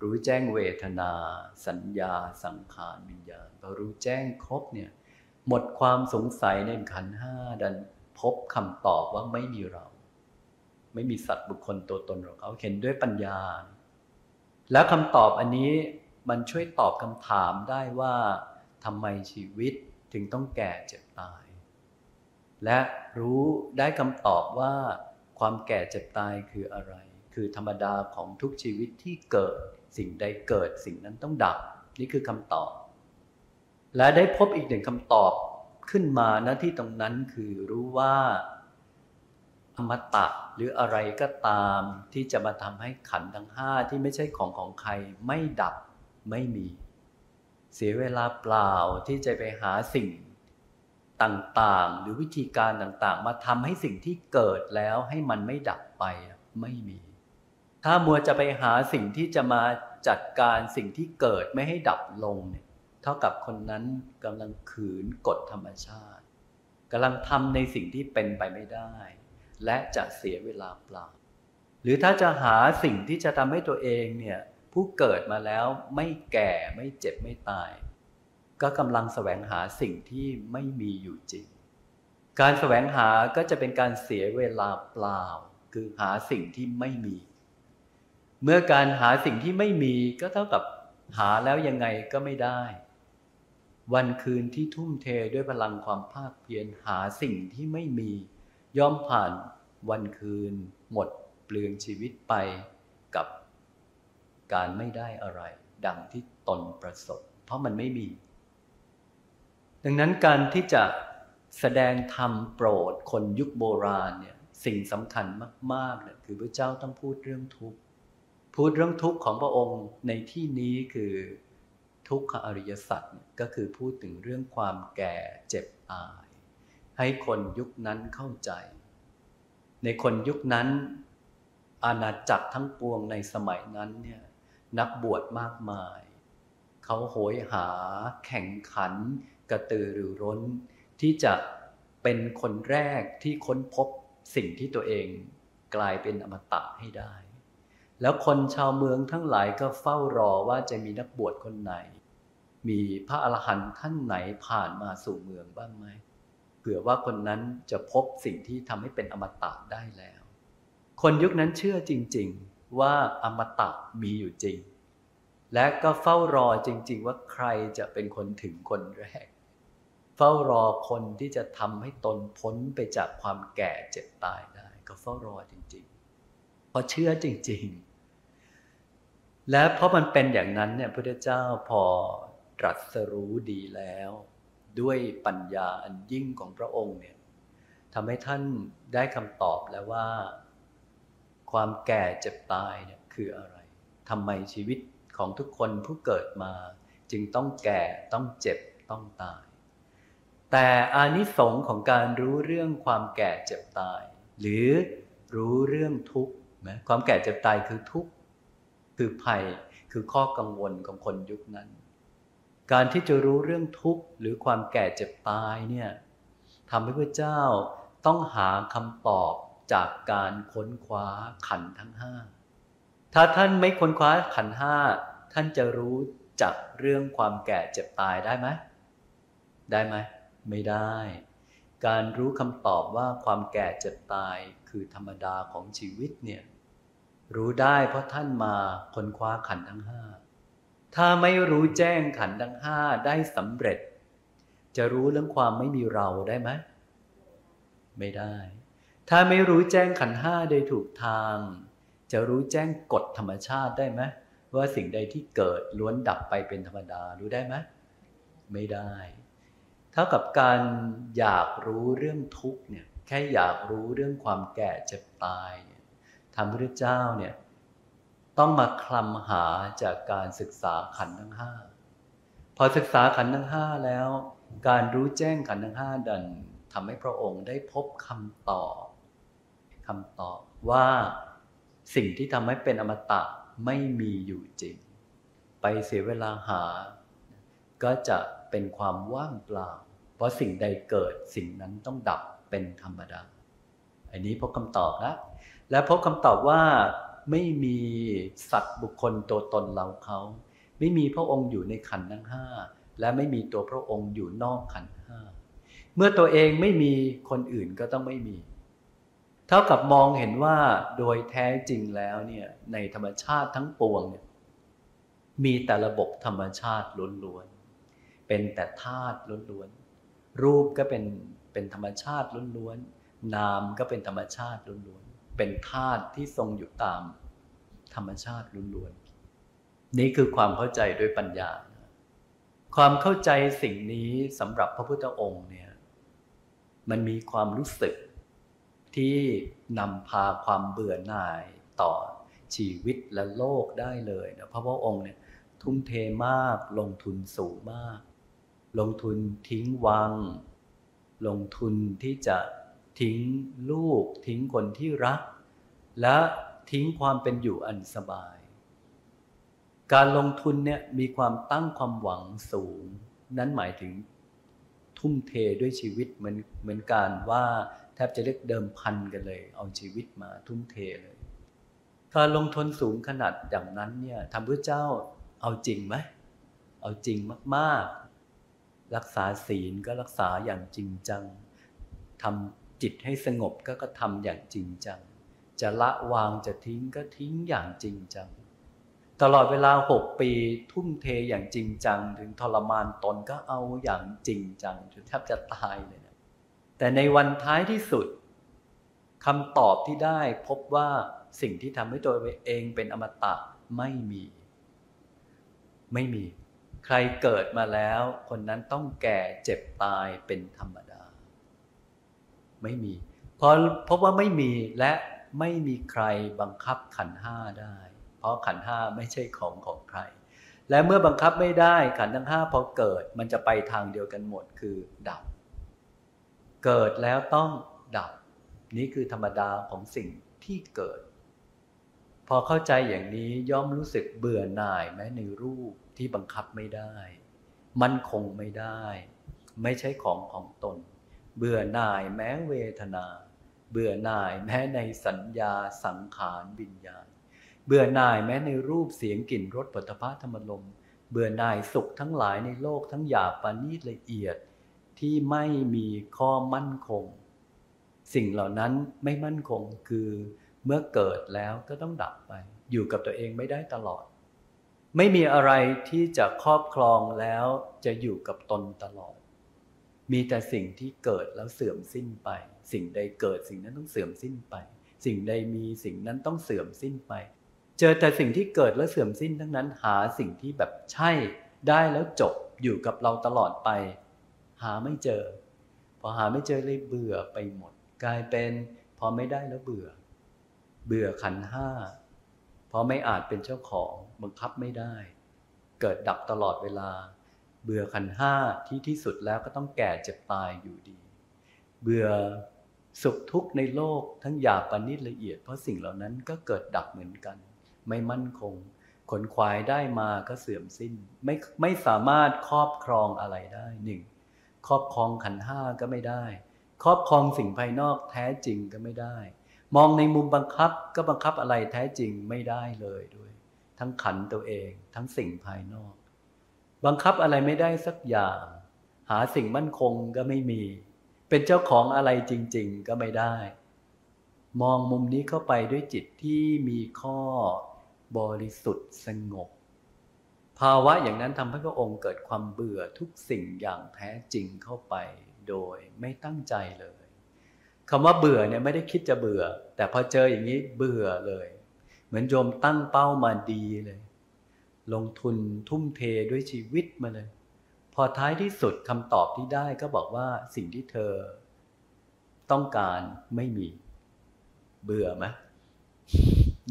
รู้แจ้งเวทนา สัญญา สังขารวิญญาณพอรู้แจ้งครบเนี่ยหมดความสงสัยในขันห้าดันพบคำตอบว่าไม่มีเรา ไม่มีสัตว์บุคคลตัวตนเราเขาเห็นด้วยปัญญา แล้วคำตอบอันนี้ มันช่วยตอบคำถามได้ว่าทำไมชีวิตถึงต้องแก่เจ็บตาย และรู้ได้คำตอบว่า ความแก่เจ็บตายคืออะไร คือธรรมดาของทุกชีวิตที่เกิด สิ่งใดเกิดสิ่งนั้นต้องดับ นี่คือคำตอบ และได้พบอีกหนึ่งคำตอบขึ้นมาณที่ตรงนั้นคือรู้ว่าอมตะหรืออะไรก็ตามที่จะมาทำให้ขันทั้งห้าที่ไม่ใช่ของของใครไม่ดับ ไม่มี เสียเวลาเปล่าที่จะไปหาสิ่งต่างๆ หรือวิธีการต่างๆ มาทำให้สิ่งที่เกิดแล้วให้มันไม่ดับไปไม่มี ถ้ามัวจะไปหาสิ่งที่จะมาจัดการสิ่งที่เกิดไม่ให้ดับลงเนี่ยเท่ากับคนนั้นกำลังขืนกฎธรรมชาติกำลังทำในสิ่งที่เป็นไปไม่ได้ และจะเสียเวลาเปล่า หรือถ้าจะหาสิ่งที่จะทำให้ตัวเองเนี่ย ผู้เกิดมาแล้วไม่แก่ไม่เจ็บไม่ตาย ก็กำลังแสวงหาสิ่งที่ไม่มีอยู่จริง การแสวงหาก็จะเป็นการเสียเวลาเปล่า คือหาสิ่งที่ไม่มี เมื่อการหาสิ่งที่ไม่มีก็เท่ากับหาแล้วยังไงก็ไม่ได้ วันคืนที่ทุ่มเทด้วยพลังความภาคเพียรหาสิ่งที่ไม่มี ย่อมผ่านวันคืน หมดเปลืองชีวิตไป การไม่ได้อะไร ดังที่ตนประสบ เพราะมันไม่มี ดังนั้นการที่จะแสดงธรรมโปรดคนยุคโบราณเนี่ยสิ่งสำคัญมากๆเนี่ยคือพระเจ้าต้องพูดเรื่องทุกข์พูดเรื่องทุกข์ของพระองค์ในที่นี้คือทุกขอริยสัจก็คือพูดถึงเรื่องความแก่เจ็บตาย ให้คนยุคนั้นเข้าใจ ในคนยุคนั้น อาณาจักรทั้งปวงในสมัยนั้นเนี่ย นักบวชมากมาย เขาโหยหาแข่งขัน กระตือรือร้น ที่จะเป็นคนแรกที่ค้นพบสิ่งที่ตัวเองกลายเป็นอมตะให้ได้ แล้วคนชาวเมืองทั้งหลายก็เฝ้ารอว่าจะมีนักบวชคนไหน มีพระอรหันต์ท่านไหนผ่านมาสู่เมืองบ้างไหมเผื่อว่าคนนั้นจะพบสิ่งที่ทำให้เป็นอมตะได้แล้ว คนยุคนั้นเชื่อจริง ๆ ว่าอมตะมีอยู่จริง และก็เฝ้ารอจริง ๆ ว่าใครจะเป็นคนถึงคนแรก เฝ้ารอคนที่จะทำให้ตนพ้นไปจากความแก่เจ็บตายได้ ก็เฝ้ารอจริงๆเพราะเชื่อจริง ๆ และเพราะมันเป็นอย่างนั้นเนี่ยพระเจ้าพอตรัสรู้ดีแล้ว ด้วยปัญญาอันยิ่งของพระองค์เนี่ยทำให้ท่านได้คำตอบแล้วว่า ความแก่เจ็บตายเนี่ยคืออะไรทำไมชีวิตของทุกคนผู้เกิดมา จึงต้องแก่ต้องเจ็บต้องตาย แต่อานิสงส์ของการรู้เรื่องความแก่เจ็บตาย หรือรู้เรื่องทุกข์นะความแก่เจ็บตายคือทุกข์คือภัยคือข้อกังวลของคนยุคนั้น การที่จะรู้เรื่องทุกข์หรือความแก่เจ็บตายเนี่ยทำให้พระเจ้าต้องหาคำตอบ จากการค้นคว้าขันทั้งห้าถ้าท่านไม่ค้นคว้าขันห้าท่านจะรู้จักเรื่องความแก่เจ็บตายได้ไหมได้ไหมไม่ได้ การรู้คำตอบว่าความแก่เจ็บตายคือธรรมดาของชีวิตเนี่ยรู้ได้เพราะท่านมาค้นคว้าขันทั้งห้าถ้าไม่รู้แจ้งขันทั้งห้าได้สำเร็จ จะรู้เรื่องความไม่มีเราได้ไหม ไม่ได้ ถ้าไม่รู้แจ้งขันห้าโดยถูกทาง จะรู้แจ้งกฎธรรมชาติได้ไหมว่าสิ่งใดที่เกิดล้วนดับไปเป็นธรรมดารู้ได้ไหมไม่ได้ เท่ากับการอยากรู้เรื่องทุกข์เนี่ยแค่อยากรู้เรื่องความแก่เจ็บตายเนี่ยทำพระเจ้าเนี่ยต้องมาคลำหาจากการศึกษาขันทั้งห้าพอศึกษาขันทั้งห้าแล้ว การรู้แจ้งขันทั้งห้าดันทำให้พระองค์ได้พบคำตอบ คำตอบว่าสิ่งที่ทำให้เป็นอมตะไม่มีอยู่จริง ไปเสียเวลาหา ก็จะเป็นความว่างเปล่า เพราะสิ่งใดเกิดสิ่งนั้นต้องดับเป็นธรรมดา อันนี้พบคำตอบนะและพบคำตอบว่าไม่มีสัตว์บุคคลตัวตนเราเขา ไม่มีพระองค์อยู่ในขันทั้งห้าและไม่มีตัวพระองค์อยู่นอกขันห้าเมื่อตัวเองไม่มีคนอื่นก็ต้องไม่มี เท่ากับมองเห็นว่าโดยแท้จริงแล้วเนี่ยในธรรมชาติทั้งปวงเนี่ยมีแต่ระบบธรรมชาติล้วนๆ เป็นแต่ธาตุล้วนๆ รูปก็เป็นเป็นธรรมชาติล้วนๆ นามก็เป็นธรรมชาติล้วนๆ เป็นธาตุที่ทรงอยู่ตามธรรมชาติล้วนๆ นี่คือความเข้าใจด้วยปัญญา ความเข้าใจสิ่งนี้สำหรับพระพุทธองค์เนี่ยมันมีความรู้สึก ที่นำพาความเบื่อหน่ายต่อชีวิตและโลกได้เลยนะพระพระองค์เนี่ยทุ่มเทมากลงทุนสูงมาก ลงทุนทิ้งวัง ลงทุนที่จะทิ้งลูก ทิ้งคนที่รัก และทิ้งความเป็นอยู่อันสบาย การลงทุนเนี่ยมีความตั้งความหวังสูง นั้นหมายถึง ทุ่มเทด้วยชีวิตเหมือนเหมือนการว่าแทบจะเรียกเดิมพันกันเลย เอาชีวิตมาทุ่มเทเลยการลงทุนสูงขนาดอย่างนั้นเนี่ยทำเพื่อเจ้าเอาจริงไหมเอาจริงมากๆ รักษาศีลก็รักษาอย่างจริงจังทำจิตให้สงบก็ก็ทำอย่างจริงจังจะละวางจะทิ้งก็ทิ้งอย่างจริงจัง ตลอดเวลาหกปีทุ่มเทอย่างจริงจัง ถึงทรมานตนก็เอาอย่างจริงจังจนแทบจะตายเลยนะแต่ในวันท้ายที่สุดคำตอบที่ได้พบว่าสิ่งที่ทำให้ตัวเองเป็นอมตะไม่มี ไม่มี ใครเกิดมาแล้ว คนนั้นต้องแก่เจ็บตายเป็นธรรมดา ไม่มีเพราะพบว่าไม่มีและไม่มีใครบังคับขันห้าได้ เพราะขันห้าไม่ใช่ของของใคร และเมื่อบังคับไม่ได้ขันทั้งห้าพอเกิดมันจะไปทางเดียวกันหมดคือดับ เกิดแล้วต้องดับ นี่คือธรรมดาของสิ่งที่เกิด พอเข้าใจอย่างนี้ย่อมรู้สึกเบื่อหน่ายแม้ในรูปที่บังคับไม่ได้ มันคงไม่ได้ ไม่ใช่ของของตน เบื่อหน่ายแม้เวทนา เบื่อหน่ายแม้ในสัญญาสังขารวิญญาณ เบื่อหน่ายแม้ในรูปเสียงกลิ่นรสปัตภะธรรมลมเบื่อหน่ายสุขทั้งหลายในโลกทั้งหยาบปานีละเอียดที่ไม่มีข้อมั่นคง สิ่งเหล่านั้นไม่มั่นคงคือเมื่อเกิดแล้วก็ต้องดับไป อยู่กับตัวเองไม่ได้ตลอด ไม่มีอะไรที่จะครอบครองแล้วจะอยู่กับตนตลอด มีแต่สิ่งที่เกิดแล้วเสื่อมสิ้นไป สิ่งใดเกิดสิ่งนั้นต้องเสื่อมสิ้นไป สิ่งใดมีสิ่งนั้นต้องเสื่อมสิ้นไป เจอแต่สิ่งที่เกิดแล้วเสื่อมสิ้นทั้งนั้นหาสิ่งที่แบบใช่ได้แล้วจบอยู่กับเราตลอดไป หาไม่เจอ พอหาไม่เจอเลยเบื่อไปหมด กลายเป็นพอไม่ได้แล้วเบื่อ เบื่อขันห้าพราะไม่อาจเป็นเจ้าของบังคับไม่ได้ เกิดดับตลอดเวลา เบื่อขันห้าที่ที่สุดแล้วก็ต้องแก่เจ็บตายอยู่ดี เบื่อสุขทุกข์ในโลกทั้งหยาบปานิดละเอียด เพราะสิ่งเหล่านั้นก็เกิดดับเหมือนกัน ไม่มั่นคง ขนควายได้มาก็เสื่อมสิ้น ไม่ไม่สามารถครอบครองอะไรได้หนึ่งครอบครองขันห้าก็ไม่ได้ ครอบครองสิ่งภายนอกแท้จริงก็ไม่ได้ มองในมุมบังคับก็บังคับอะไรแท้จริงไม่ได้เลยด้วย ทั้งขันตัวเองทั้งสิ่งภายนอก บังคับอะไรไม่ได้สักอย่าง หาสิ่งมั่นคงก็ไม่มี เป็นเจ้าของอะไรจริง ๆ ก็ไม่ได้ มองมุมนี้เข้าไปด้วยจิตที่มีข้อ บริสุทธิ์สงบ ภาวะอย่างนั้นทำให้พระองค์เกิดความเบื่อทุกสิ่งอย่างแท้จริงเข้าไปโดยไม่ตั้งใจเลยคำว่าเบื่อเนี่ยไม่ได้คิดจะเบื่อ แต่พอเจออย่างนี้เบื่อเลย เหมือนโยมตั้งเป้ามาดีเลย ลงทุนทุ่มเทด้วยชีวิตมาเลย พอท้ายที่สุดคำตอบที่ได้ก็บอกว่าสิ่งที่เธอ ต้องการไม่มี เบื่อไหม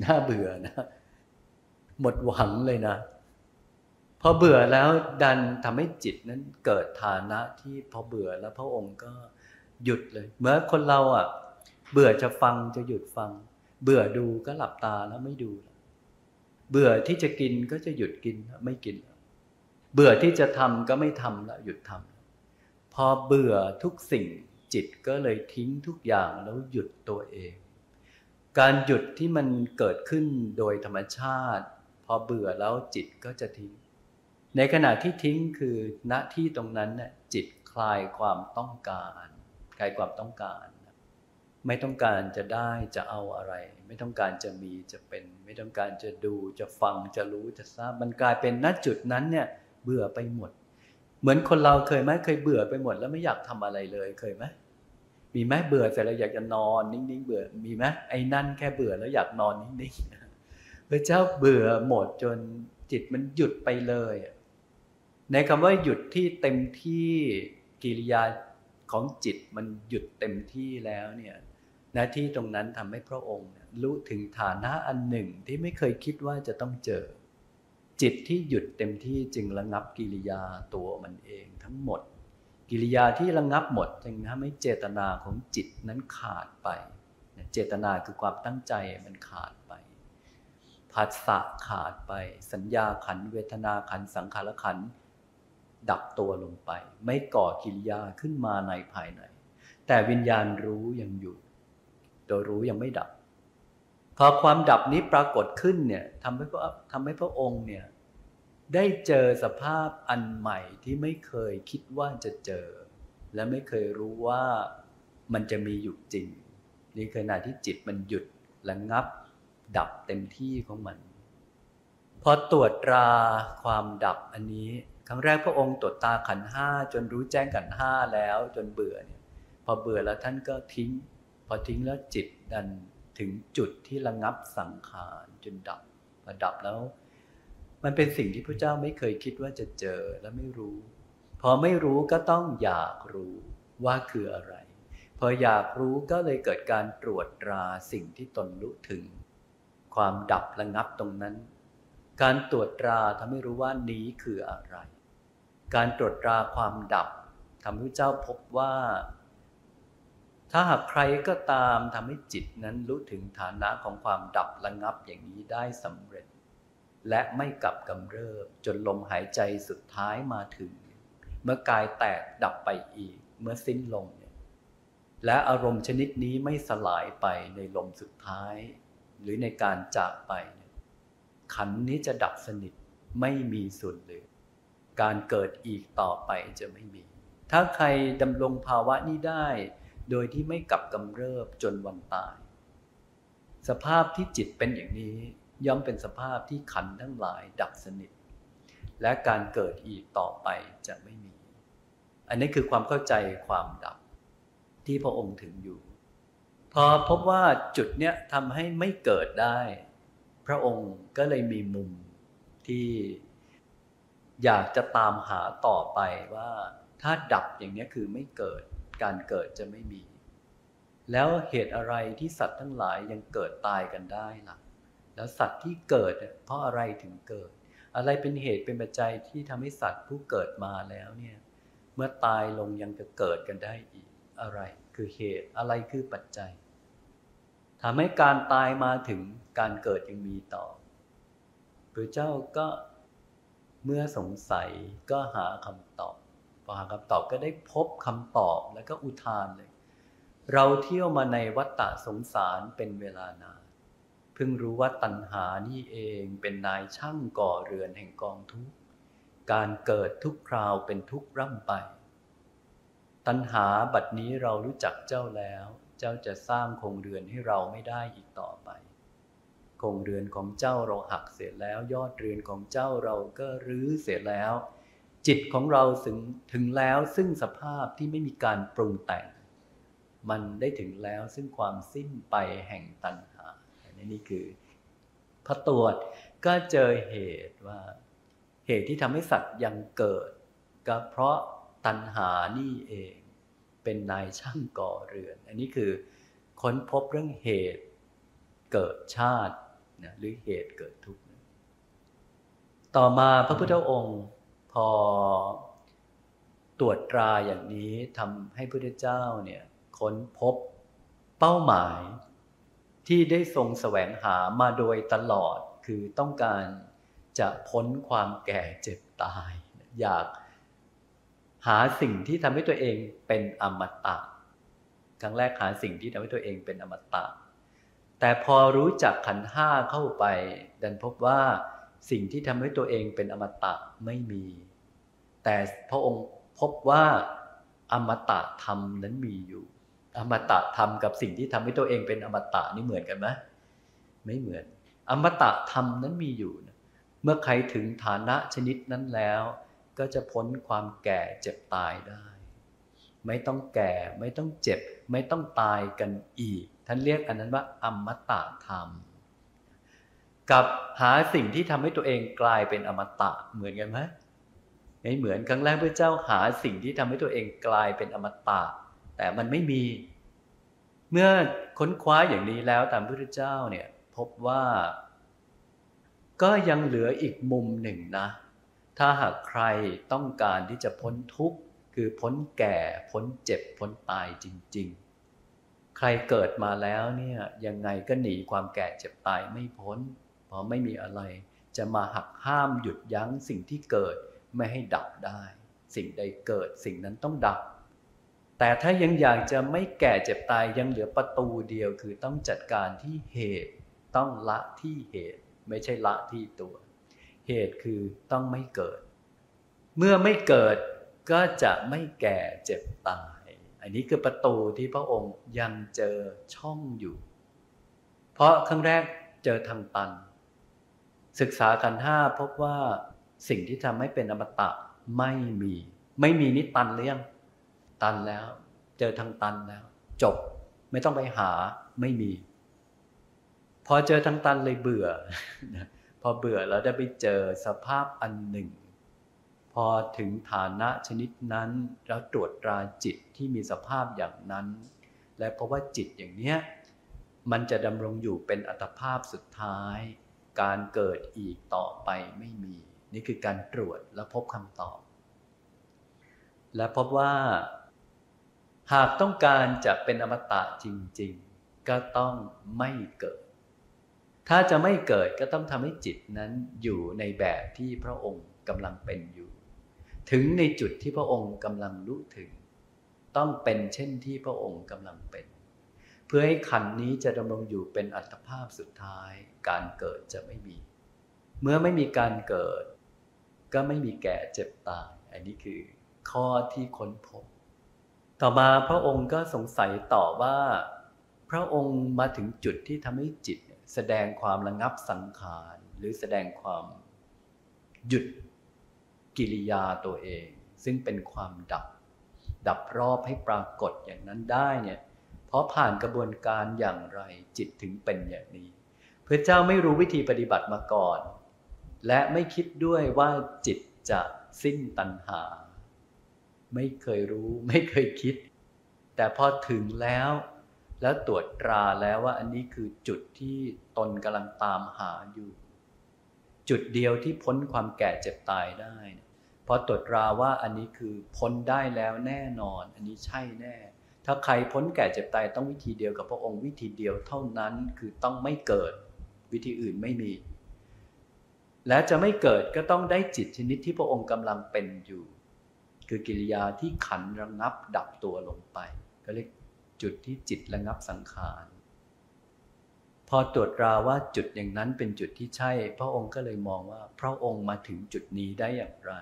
น่าเบื่อนะ หมดหวังเลยนะพอเบื่อแล้วดันทำให้จิตนั้นเกิดฐานะที่พอเบื่อแล้วพระองค์ก็หยุดเลยเหมื่อคนเราอะ เบื่อจะฟังจะหยุดฟัง เบื่อดูก็หลับตาแล้วไม่ดูเบื่อที่จะกินก็จะหยุดกินไม่กิน เบื่อที่จะทำก็ไม่ทำแล้วหยุดทำพอเบื่อทุกสิ่งจิตก็เลยทิ้งทุกอย่างแล้วหยุดตัวเอง การหยุดที่มันเกิดขึ้นโดยธรรมชาติ พอเบื่อแล้วจิตก็จะทิ้ง ในขณะที่ทิ้งคือณที่ตรงนั้นน่ะจิตคลายความต้องการคลายความต้องการ ไม่ต้องการจะได้จะเอาอะไร ไม่ต้องการจะมีจะเป็น ไม่ต้องการจะดูจะฟังจะรู้จะทราบมันกลายเป็นณจุดนั้นเนี่ยเบื่อไปหมด เหมือนคนเราเคยไหมเคยเบื่อไปหมด แล้วไม่อยากทำอะไรเลยเคยไหมมีไหมเบื่อเสร็จแล้วอยากจะนอนนิ่งๆเบื่อมีไหมไอ้นั่นแค่เบื่อแล้วอยากนอนนิ่งๆ พระเจ้าเบื่อหมดจนจิตมันหยุดไปเลย ในคำว่าหยุดที่เต็มที่กิริยาของจิตมันหยุดเต็มที่แล้วเนี่ยหน้าที่ตรงนั้นทำให้พระองค์รู้ถึงฐานะอันหนึ่งที่ไม่เคยคิดว่าจะต้องเจอ จิตที่หยุดเต็มที่จึงระงับกิริยาตัวมันเองทั้งหมด กิริยาที่ระงับหมดจึงทำให้เจตนาของจิตนั้นขาดไป เจตนาคือความตั้งใจมันขาด ผัสสะขาดไป สัญญาขันเวทนาขันสังขารขัน ดับตัวลงไป ไม่ก่อกิริยาขึ้นมาในภายใน แต่วิญญาณรู้ยังอยู่ ตัวรู้ยังไม่ดับ พอความดับนี้ปรากฏขึ้นเนี่ยทำให้พระทำให้พระองค์เนี่ยได้เจอสภาพอันใหม่ที่ไม่เคยคิดว่าจะเจอ และไม่เคยรู้ว่ามันจะมีอยู่จริง นี่คือนาที่จิตมันหยุดระงับ ดับเต็มที่ของมันพอตรวจตราความดับอันนี้ ครั้งแรกพระองค์ตรวจตาขันห้าจนรู้แจ้งขันห้าแล้วจนเบื่อเนี่ยพอเบื่อแล้วท่านก็ทิ้ง พอทิ้งแล้วจิตดันถึงจุดที่ระงับสังขารจนดับพอดับแล้ว มันเป็นสิ่งที่พระเจ้าไม่เคยคิดว่าจะเจอและไม่รู้ พอไม่รู้ก็ต้องอยากรู้ว่าคืออะไร พออยากรู้ก็เลยเกิดการตรวจตราสิ่งที่ตนรู้ถึง ความดับระงับตรงนั้น การตรวจตราทำให้รู้ว่านี้คืออะไร การตรวจตราความดับทำให้เจ้าพบว่า ถ้าหากใครก็ตามทำให้จิตนั้นรู้ถึงฐานะของความดับระงับอย่างนี้ได้สำเร็จ และไม่กลับกำเริบจนลมหายใจสุดท้ายมาถึง เมื่อกายแตกดับไปอีก เมื่อสิ้นลมเนี่ยและอารมณ์ชนิดนี้ไม่สลายไปในลมสุดท้าย หรือในการจากไป ขันนี้จะดับสนิทไม่มีส่วนเหลือ การเกิดอีกต่อไปจะไม่มี ถ้าใครดำรงภาวะนี้ได้ โดยที่ไม่กลับกำเริบจนวันตาย สภาพที่จิตเป็นอย่างนี้ย่อมเป็นสภาพที่ขันทั้งหลายดับสนิท และการเกิดอีกต่อไปจะไม่มี อันนี้คือความเข้าใจความดับที่พระองค์ถึงอยู่ พอพบว่าจุดเนี้ยทำให้ไม่เกิดได้ พระองค์ก็เลยมีมุมที่อยากจะตามหาต่อไปว่า ถ้าดับอย่างนี้คือไม่เกิด การเกิดจะไม่มี แล้วเหตุอะไรที่สัตว์ทั้งหลายยังเกิดตายกันได้ล่ะ แล้วสัตว์ที่เกิดเพราะอะไรถึงเกิด อะไรเป็นเหตุเป็นปัจจัยที่ทำให้สัตว์ผู้เกิดมาแล้วเนี่ย เมื่อตายลงยังจะเกิดกันได้อีกอะไร คือเหตุ อะไรคือปัจจัยทำให้การตายมาถึงการเกิดยังมีต่อพระเจ้าก็เมื่อสงสัยก็หาคำตอบ พอหาคำตอบก็ได้พบคำตอบแล้วก็อุทานเลย เราเที่ยวมาในวัฏฏะสงสารเป็นเวลานานเพิ่งรู้ว่าตัณหานี่เองเป็นนายช่างก่อเรือนแห่งกองทุกข์ การเกิดทุกคราวเป็นทุกข์ร่ำไป ตัณหาบัดนี้เรารู้จักเจ้าแล้ว เจ้าจะสร้างคงเรือนให้เราไม่ได้อีกต่อไป คงเรือนของเจ้าเราหักเสียแล้ว ยอดเรือนของเจ้าเราก็รื้อเสียแล้ว จิตของเราถึงถึงแล้วซึ่งสภาพที่ไม่มีการปรุงแต่ง มันได้ถึงแล้วซึ่งความสิ้นไปแห่งตัณหาอันนี้คือพระตรวจก็เจอเหตุว่า เหตุที่ทำให้สัตว์ยังเกิด ก็เพราะตัณหานี่เอง เป็นนายช่างก่อเรือน อันนี้คือค้นพบเรื่องเหตุเกิดชาตินะหรือเหตุเกิดทุกข์ต่อมาพระพุทธองค์พอตรวจตราอย่างนี้ทำให้พระพุทธเจ้าเนี่ยค้นพบเป้าหมายที่ได้ทรงแสวงหามาโดยตลอดคือต้องการจะพ้นความแก่เจ็บตาย อยาก หาสิ่งที่ทำให้ตัวเองเป็นอมตะครั้งแรกหาสิ่งที่ทำให้ตัวเองเป็นอมตะ แต่พอรู้จักขันห้าเข้าไป ดันพบว่าสิ่งที่ทำให้ตัวเองเป็นอมตะไม่มี แต่พระองค์พบว่าอมตะธรรมนั้นมีอยู่ อมตะธรรมกับสิ่งที่ทำให้ตัวเองเป็นอมตะนี่เหมือนกันไหมไม่เหมือน อมตะธรรมนั้นมีอยู่ เมื่อใครถึงฐานะชนิดนั้นแล้ว ก็จะพ้นความแก่เจ็บตายได้ ไม่ต้องแก่ไม่ต้องเจ็บ ไม่ต้องตายกันอีก ท่านเรียกอันนั้นว่าอมตะธรรม กับหาสิ่งที่ทำให้ตัวเองกลายเป็นอมตะเหมือนกันไหมไม่เหมือนครั้งแรกพระเจ้าหาสิ่งที่ทำให้ตัวเองกลายเป็นอมตะ แต่มันไม่มี เมื่อค้นคว้าอย่างนี้แล้วตามพระพุทธเจ้าเนี่ยพบว่าก็ยังเหลืออีกมุมหนึ่งนะ ถ้าหากใครต้องการที่จะพ้นทุกข์คือพ้นแก่ พ้นเจ็บ พ้นตายจริง ๆ ใครเกิดมาแล้วเนี่ยยังไงก็หนีความแก่เจ็บตายไม่พ้น เพราะไม่มีอะไร จะมาหักห้ามหยุดยั้งสิ่งที่เกิดไม่ให้ดับได้ สิ่งใดเกิดสิ่งนั้นต้องดับ แต่ถ้ายังอยากจะไม่แก่เจ็บตายยังเหลือประตูเดียวคือต้องจัดการที่เหตุ ต้องละที่เหตุ ไม่ใช่ละที่ตัว เหตุคือต้องไม่เกิด เมื่อไม่เกิดก็จะไม่แก่เจ็บตาย อันนี้คือประตูที่พระองค์ยังเจอช่องอยู่ เพราะครั้งแรกเจอทางตัน ศึกษากันห้าพบว่าสิ่งที่ทำให้เป็นอมตะไม่มี ไม่มีนิตันเลี้ยงตันแล้ว เจอทางตันแล้ว จบไม่ต้องไปหาไม่มี พอเจอทางตันเลยเบื่อ พอเบื่อแล้วได้ไปเจอสภาพอันหนึ่ง พอถึงฐานะชนิดนั้นแล้วตรวจตราจิตที่มีสภาพอย่างนั้น และเพราะว่าจิตอย่างเนี้ยมันจะดำรงอยู่เป็นอัตภาพสุดท้าย การเกิดอีกต่อไปไม่มี นี่คือการตรวจและพบคำตอบ และพบว่า หากต้องการจะเป็นอมตะจริง ๆ ก็ต้องไม่เกิด ถ้าจะไม่เกิดก็ต้องทำให้จิตนั้นอยู่ในแบบที่พระองค์กำลังเป็นอยู่ ถึงในจุดที่พระองค์กำลังรู้ถึง ต้องเป็นเช่นที่พระองค์กำลังเป็น เพื่อให้ขันนี้จะดำรงอยู่เป็นอัตภาพสุดท้าย การเกิดจะไม่มี เมื่อไม่มีการเกิด ก็ไม่มีแก่เจ็บตายอันนี้คือ ข้อที่ค้นพบ ต่อมาพระองค์ก็สงสัยต่อว่า พระองค์มาถึงจุดที่ทำให้จิต แสดงความระงับสังขาร หรือแสดงความหยุดกิริยาตัวเอง ซึ่งเป็นความดับ ดับรอบให้ปรากฏอย่างนั้นได้เนี่ยเพราะผ่านกระบวนการอย่างไรจิตถึงเป็นอย่างนี้ พระเจ้าไม่รู้วิธีปฏิบัติมาก่อน และไม่คิดด้วยว่าจิตจะสิ้นตัณหา ไม่เคยรู้ไม่เคยคิด แต่พอถึงแล้ว แล้วตรวจตราแล้วว่าอันนี้คือจุดที่ตนกำลังตามหาอยู่ จุดเดียวที่พ้นความแก่เจ็บตายได้พอตรวจตราว่าอันนี้คือพ้นได้แล้วแน่นอน อันนี้ใช่แน่ ถ้าใครพ้นแก่เจ็บตายต้องวิธีเดียวกับพระองค์วิธีเดียวเท่านั้นคือต้องไม่เกิดวิธีอื่นไม่มี และจะไม่เกิดก็ต้องได้จิตชนิดที่พระองค์กำลังเป็นอยู่ คือกิริยาที่ขันระงับดับตัวลงไป ก็เรียก จุดที่จิตระงับสังขารพอตรวจราว่าจุดอย่างนั้นเป็นจุดที่ใช่ พระองค์ก็เลยมองว่าพระองค์มาถึงจุดนี้ได้อย่างไร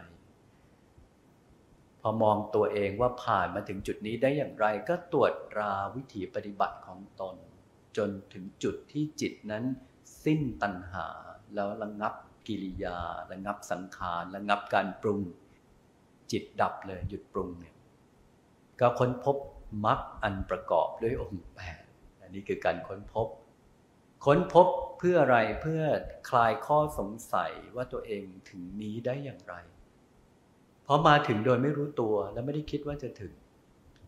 พอมองตัวเองว่าผ่านมาถึงจุดนี้ได้อย่างไร ก็ตรวจราวิถีปฏิบัติของตน จนถึงจุดที่จิตนั้น สิ้นตัณหา แล้วระงับกิริยา ระงับสังขารระงับการปรุง จิตดับเลยหยุดปรุงเนี่ยก็ค้นพบ มรรคอันประกอบด้วยองค์แปดอันนี้คือการค้นพบ ค้นพบเพื่ออะไรเพื่อคลายข้อสงสัยว่าตัวเองถึงนี้ได้อย่างไรพราะมาถึงโดยไม่รู้ตัวและไม่ได้คิดว่าจะถึง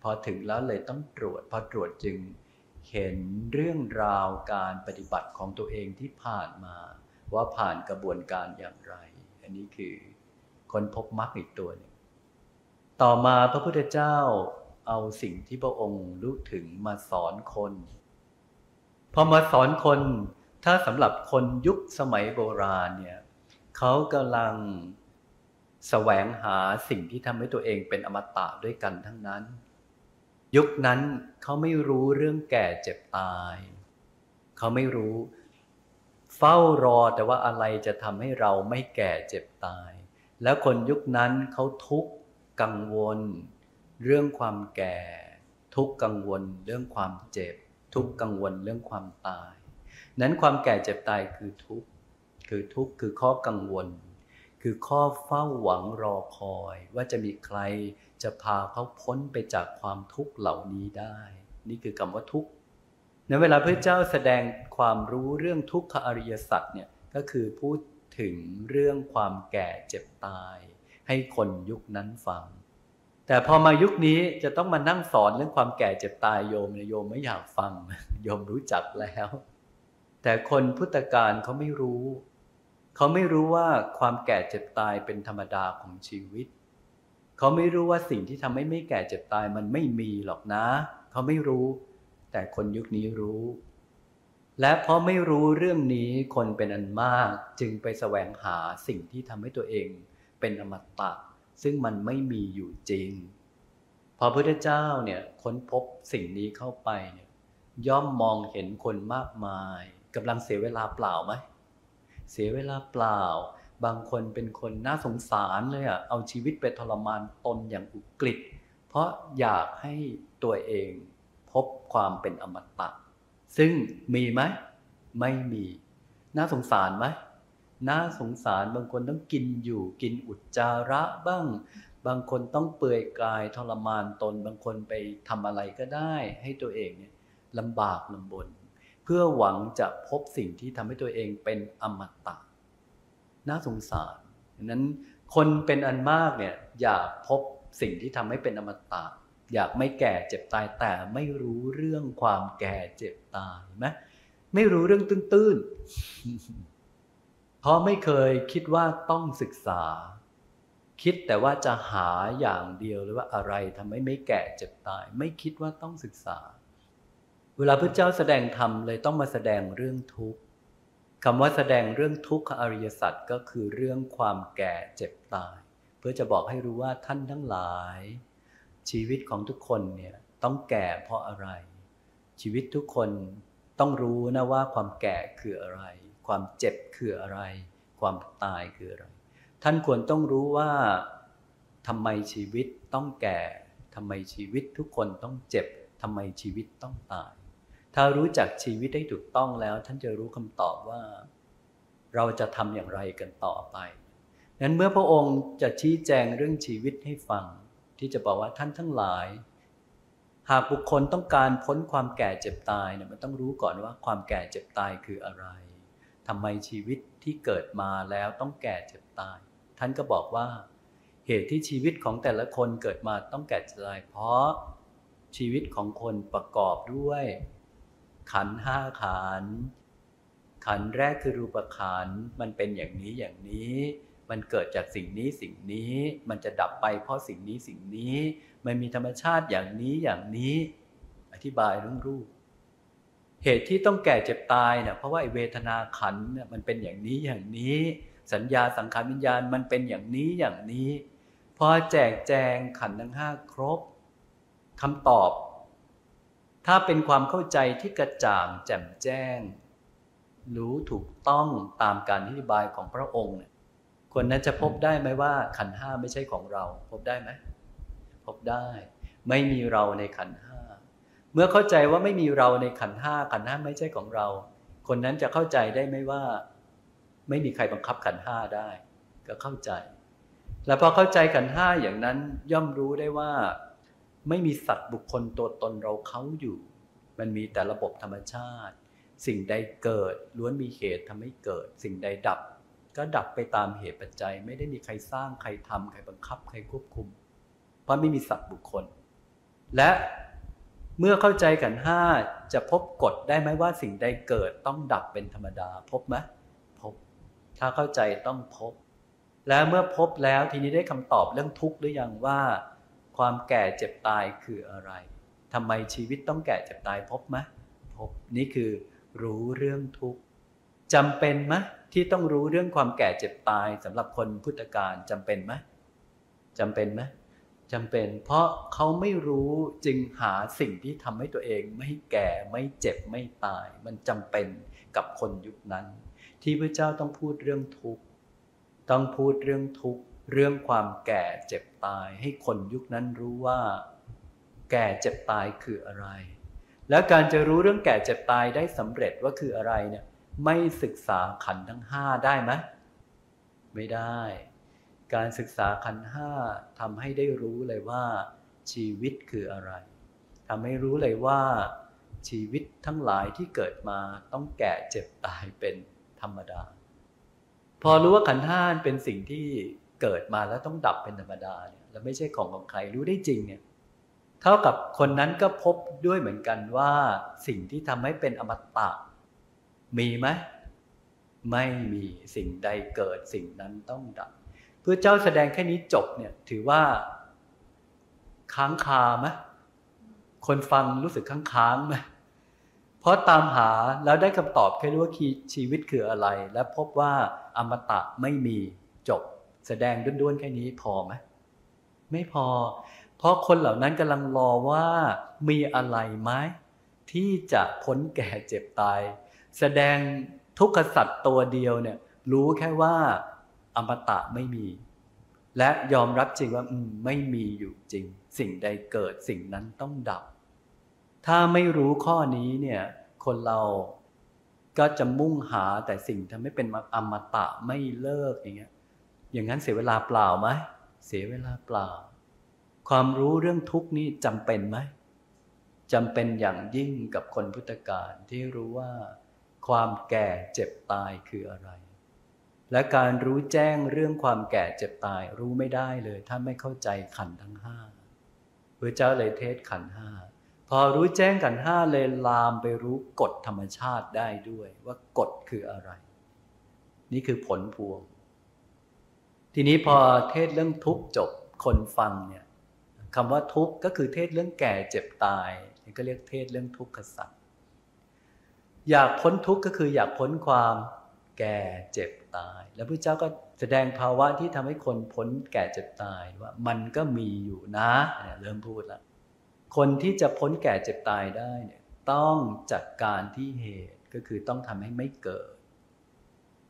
พอถึงแล้วเลยต้องตรวจ พอตรวจจึงเห็นเรื่องราวการปฏิบัติของตัวเองที่ผ่านมา ว่าผ่านกระบวนการอย่างไร อันนี้คือค้นพบมรรคอีกตัวหนึ่งต่อมาพระพุทธเจ้า เอาสิ่งที่พระองค์รู้ถึงมาสอนคน พอมาสอนคน ถ้าสำหรับคนยุคสมัยโบราณเนี่ยเขากำลังแสวงหาสิ่งที่ทำให้ตัวเองเป็นอมตะด้วยกันทั้งนั้น ยุคนั้นเขาไม่รู้เรื่องแก่เจ็บตาย เขาไม่รู้ เฝ้ารอแต่ว่าอะไรจะทำให้เราไม่แก่เจ็บตาย แล้วคนยุคนั้นเขาทุกข์กังวล เรื่องความแก่ ทุกกังวล เรื่องความเจ็บ ทุกกังวลเรื่องความตาย นั้นความแก่เจ็บตายคือทุกคือทุกคือข้อกังวล คือข้อเฝ้าหวังรอคอย ว่าจะมีใครจะพาเขาพ้นไปจากความทุกข์เหล่านี้ได้ นี่คือคำว่าทุกข์ในเวลาพระเจ้าแสดงความรู้เรื่องทุกขอริยสัจเนี่ยก็คือพูดถึงเรื่องความแก่เจ็บตาย ให้คนยุคนั้นฟัง แต่พอมายุคนี้จะต้องมานั่งสอนเรื่องความแก่เจ็บตายโยมเนี่ยโยมไม่อยากฟัง โยมรู้จักแล้ว แต่คนพุทธการเขาไม่รู้ เขาไม่รู้ว่าความแก่เจ็บตายเป็นธรรมดาของชีวิต เขาไม่รู้ว่าสิ่งที่ทำให้ไม่แก่เจ็บตายมันไม่มีหรอกนะ เขาไม่รู้ แต่คนยุคนี้รู้ และเพราะไม่รู้เรื่องนี้คนเป็นอันมากจึงไปแสวงหาสิ่งที่ทำให้ตัวเองเป็นอมตะ ซึ่งมันไม่มีอยู่จริง พอพระพุทธเจ้าเนี่ยค้นพบสิ่งนี้เข้าไปเนี่ยย่อมมองเห็นคนมากมายกำลังเสียเวลาเปล่าไหมเสียเวลาเปล่า บางคนเป็นคนน่าสงสารเลยอะเอาชีวิตไปทรมานตนอย่างอุกฤษเพราะอยากให้ตัวเองพบความเป็นอมตะ ซึ่งมีไหมไม่มี น่าสงสารไหม น่าสงสารบางคนต้องกินอยู่กินอุจจาระบ้าง บางคนต้องเปื่อยกายทรมานตน บางคนไปทำอะไรก็ได้ ให้ตัวเองเนี่ยลำบากลำบน เพื่อหวังจะพบสิ่งที่ทำให้ตัวเองเป็นอมตะ น่าสงสารดังนั้นคนเป็นอันมากเนี่ยอยากพบสิ่งที่ทำให้เป็นอมตะ อยากไม่แก่เจ็บตายแต่ไม่รู้เรื่องความแก่เจ็บตายไหมไม่รู้เรื่องตื้นๆ ราะไม่เคยคิดว่าต้องศึกษา คิดแต่ว่าจะหาอย่างเดียวหรือว่าอะไรทำให้ไม่แก่เจ็บตาย ไม่คิดว่าต้องศึกษา เวลาพระเจ้าแสดงธรรมเลยต้องมาแสดงเรื่องทุกข์คำว่าแสดงเรื่องทุกขอริยสัจก็คือเรื่องความแก่เจ็บตาย เพื่อจะบอกให้รู้ว่าท่านทั้งหลาย ชีวิตของทุกคนเนี่ยต้องแก่เพราะอะไร ชีวิตทุกคนต้องรู้นะว่าความแก่คืออะไร ความเจ็บคืออะไร ความตายคืออะไร ท่านควรต้องรู้ว่าทำไมชีวิตต้องแก่ทำไมชีวิตทุกคนต้องเจ็บทำไมชีวิตต้องตาย ถ้ารู้จักชีวิตได้ถูกต้องแล้ว ท่านจะรู้คำตอบว่า เราจะทำอย่างไรกันต่อไปนั้นเมื่อพระองค์จะชี้แจงเรื่องชีวิตให้ฟัง ที่จะบอกว่าท่านทั้งหลาย หากบุคคลต้องการพ้นความแก่เจ็บตายเนี่ยมันต้องรู้ก่อนว่าความแก่เจ็บตายคืออะไร ทำไมชีวิตที่เกิดมาแล้วต้องแก่เจ็บตาย ท่านก็บอกว่า เหตุที่ชีวิตของแต่ละคนเกิดมาต้องแก่เจ็บตาย เพราะชีวิตของคนประกอบด้วย ขันห้าขัน ขันแรกคือรูปขัน มันเป็นอย่างนี้อย่างนี้ มันเกิดจากสิ่งนี้สิ่งนี้ มันจะดับไปเพราะสิ่งนี้สิ่งนี้ มันมีธรรมชาติอย่างนี้อย่างนี้ อธิบายเรื่องรูป เหตุที่ต้องแก่เจ็บตายเนี่ยเพราะว่าเวทนาขันเนี่ยมันเป็นอย่างนี้อย่างนี้ สัญญาสังขารวิญญาณมันเป็นอย่างนี้อย่างนี้พอแจกแจงขันทั้งห้าครบคำตอบ ถ้าเป็นความเข้าใจที่กระจ่างแจ่มแจ้ง รู้ถูกต้องตามการอธิบายของพระองค์เนี่ยคนนั้นจะพบได้ไหมว่า ขันห้าไม่ใช่ของเรา พบได้ไหมพบได้ ไม่มีเราในขันห้า มื่อเข้าใจว่าไม่มีเราในขันห้าขันห้าไม่ใช่ของเรา คนนั้นจะเข้าใจได้ไหมว่า ไม่มีใครบังคับขันห้าได้ ก็เข้าใจ แล้วพอเข้าใจขันห้าอย่างนั้นย่อมรู้ได้ว่า ไม่มีสัตว์บุคคลตัวตนเราเขาอยู่ มันมีแต่ระบบธรรมชาติ สิ่งใดเกิดล้วนมีเหตุทำให้เกิด สิ่งใดดับ ก็ดับไปตามเหตุปัจจัย ไม่ได้มีใครสร้างใครทำใครบังคับ ใครควบคุม เพราะไม่มีสัตว์บุคคล และ เมื่อเข้าใจกันห้าจะพบกฎได้ไหมว่าสิ่งใดเกิดต้องดับเป็นธรรมดา พบไหมพบ ถ้าเข้าใจต้องพบ แล้วเมื่อพบแล้วทีนี้ได้คำตอบเรื่องทุกข์หรือยังว่า ความแก่เจ็บตายคืออะไรทำไมชีวิตต้องแก่เจ็บตายพบไหมพบนี่คือรู้เรื่องทุกข์จำเป็นไหมที่ต้องรู้เรื่องความแก่เจ็บตายสำหรับคนพุทธการจำเป็นไหมจำเป็นไหม จำเป็น เพราะเขาไม่รู้จึงหาสิ่งที่ทำให้ตัวเองไม่แก่ไม่เจ็บไม่ตาย มันจำเป็นกับคนยุคนั้น ที่พระเจ้าต้องพูดเรื่องทุกข์ต้องพูดเรื่องทุกข์เรื่องความแก่เจ็บตาย ให้คนยุคนั้นรู้ว่า แก่เจ็บตายคืออะไร แล้วการจะรู้เรื่องแก่เจ็บตายได้สำเร็จว่าคืออะไรเนี่ยไม่ศึกษาขันทั้งห้าได้ไหมไม่ได้ การศึกษาขันห้าทำให้ได้รู้เลยว่า ชีวิตคืออะไรทำให้รู้เลยว่าชีวิตทั้งหลายที่เกิดมาต้องแก่เจ็บตายเป็นธรรมดา พอรู้ว่าขันห้าเป็นสิ่งที่เกิดมาแล้วต้องดับเป็นธรรมดาเนี่ยแล้วไม่ใช่ของของใครรู้ได้จริงเนี่ยเท่ากับคนนั้นก็พบด้วยเหมือนกันว่าสิ่งที่ทำให้เป็นอมตะ มีไหมไม่มีสิ่งใดเกิดสิ่งนั้นต้องดับ พื่อเจ้าแสดงแค่นี้จบเนี่ย ถือว่า ค้างคาไหมคนฟังรู้สึกค้างค้างไหมเพราะตามหาแล้วได้คำตอบแค่รู้ว่าชีวิตคืออะไร และพบว่าอมตะไม่มีจบ แสดงด้วนๆแค่นี้พอไหมไม่พอ เพราะคนเหล่านั้นกำลังรอว่ามีอะไรไหมที่จะพ้นแก่เจ็บตาย แสดงทุกขสัตว์ตัวเดียวเนี่ย รู้แค่ว่า อมตะไม่มี และยอมรับจริงว่าไม่มีอยู่จริง สิ่งใดเกิดสิ่งนั้นต้องดับ ถ้าไม่รู้ข้อนี้เนี่ยคนเราก็จะมุ่งหาแต่สิ่งทำให้เป็นอมตะไม่เลิกอย่างเงี้ย อย่างนั้นเสียเวลาเปล่าไหมเสียเวลาเปล่า ความรู้เรื่องทุกนี้จำเป็นไหมจำเป็นอย่างยิ่งกับคนพุทธกาลที่รู้ว่า ความแก่เจ็บตายคืออะไร และการรู้แจ้งเรื่องความแก่เจ็บตายรู้ไม่ได้เลย ถ้าไม่เข้าใจขันทั้งห้าพระเจ้าเลยเทศขันห้าพอรู้แจ้งขันห้าเลยลามไปรู้กฎธรรมชาติได้ด้วยว่ากฎคืออะไร นี่คือผลพวง ทีนี้พอเทศเรื่องทุกจบคนฟังเนี่ยคำว่าทุกก็คือเทศเรื่องแก่เจ็บตายก็เรียกเทศเรื่องทุกขสัตว์อยากพ้นทุกข์ก็คืออยากพ้นความแก่เจ็บ ตาย แล้วพระเจ้าก็แสดงภาวะที่ทำให้คนพ้นแก่เจ็บตายว่ามันก็มีอยู่นะเริ่มพูดแล้วคนที่จะพ้นแก่เจ็บตายได้เนี่ยต้องจัดการที่เหตุก็คือต้องทำให้ไม่เกิด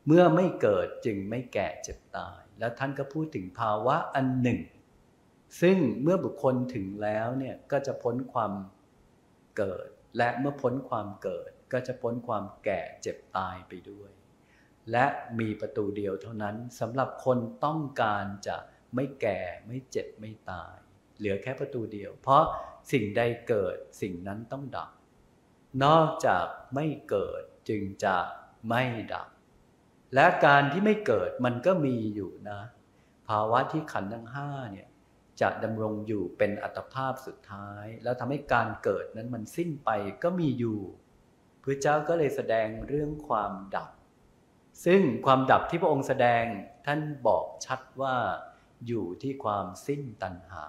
เมื่อไม่เกิดจึงไม่แก่เจ็บตาย แล้วท่านก็พูดถึงภาวะอันหนึ่ง ซึ่งเมื่อบุคคลถึงแล้วเนี่ยก็จะพ้นความเกิด และเมื่อพ้นความเกิดก็จะพ้นความแก่เจ็บตายไปด้วย และมีประตูเดียวเท่านั้นสำหรับคนต้องการจะไม่แก่ไม่เจ็บไม่ตาย เหลือแค่ประตูเดียว เพราะสิ่งใดเกิดสิ่งนั้นต้องดับ นอกจากไม่เกิดจึงจะไม่ดับ และการที่ไม่เกิดมันก็มีอยู่นะ ภาวะที่ขันธ์ทั้งห้าเนี่ยจะดำรงอยู่เป็นอัตภาพสุดท้าย แล้วทำให้การเกิดนั้นมันสิ้นไปก็มีอยู่พระเจ้าก็เลยแสดงเรื่องความดับ ซึ่งความดับที่พระองค์แสดงท่านบอกชัดว่าอยู่ที่ความสิ้นตัณหา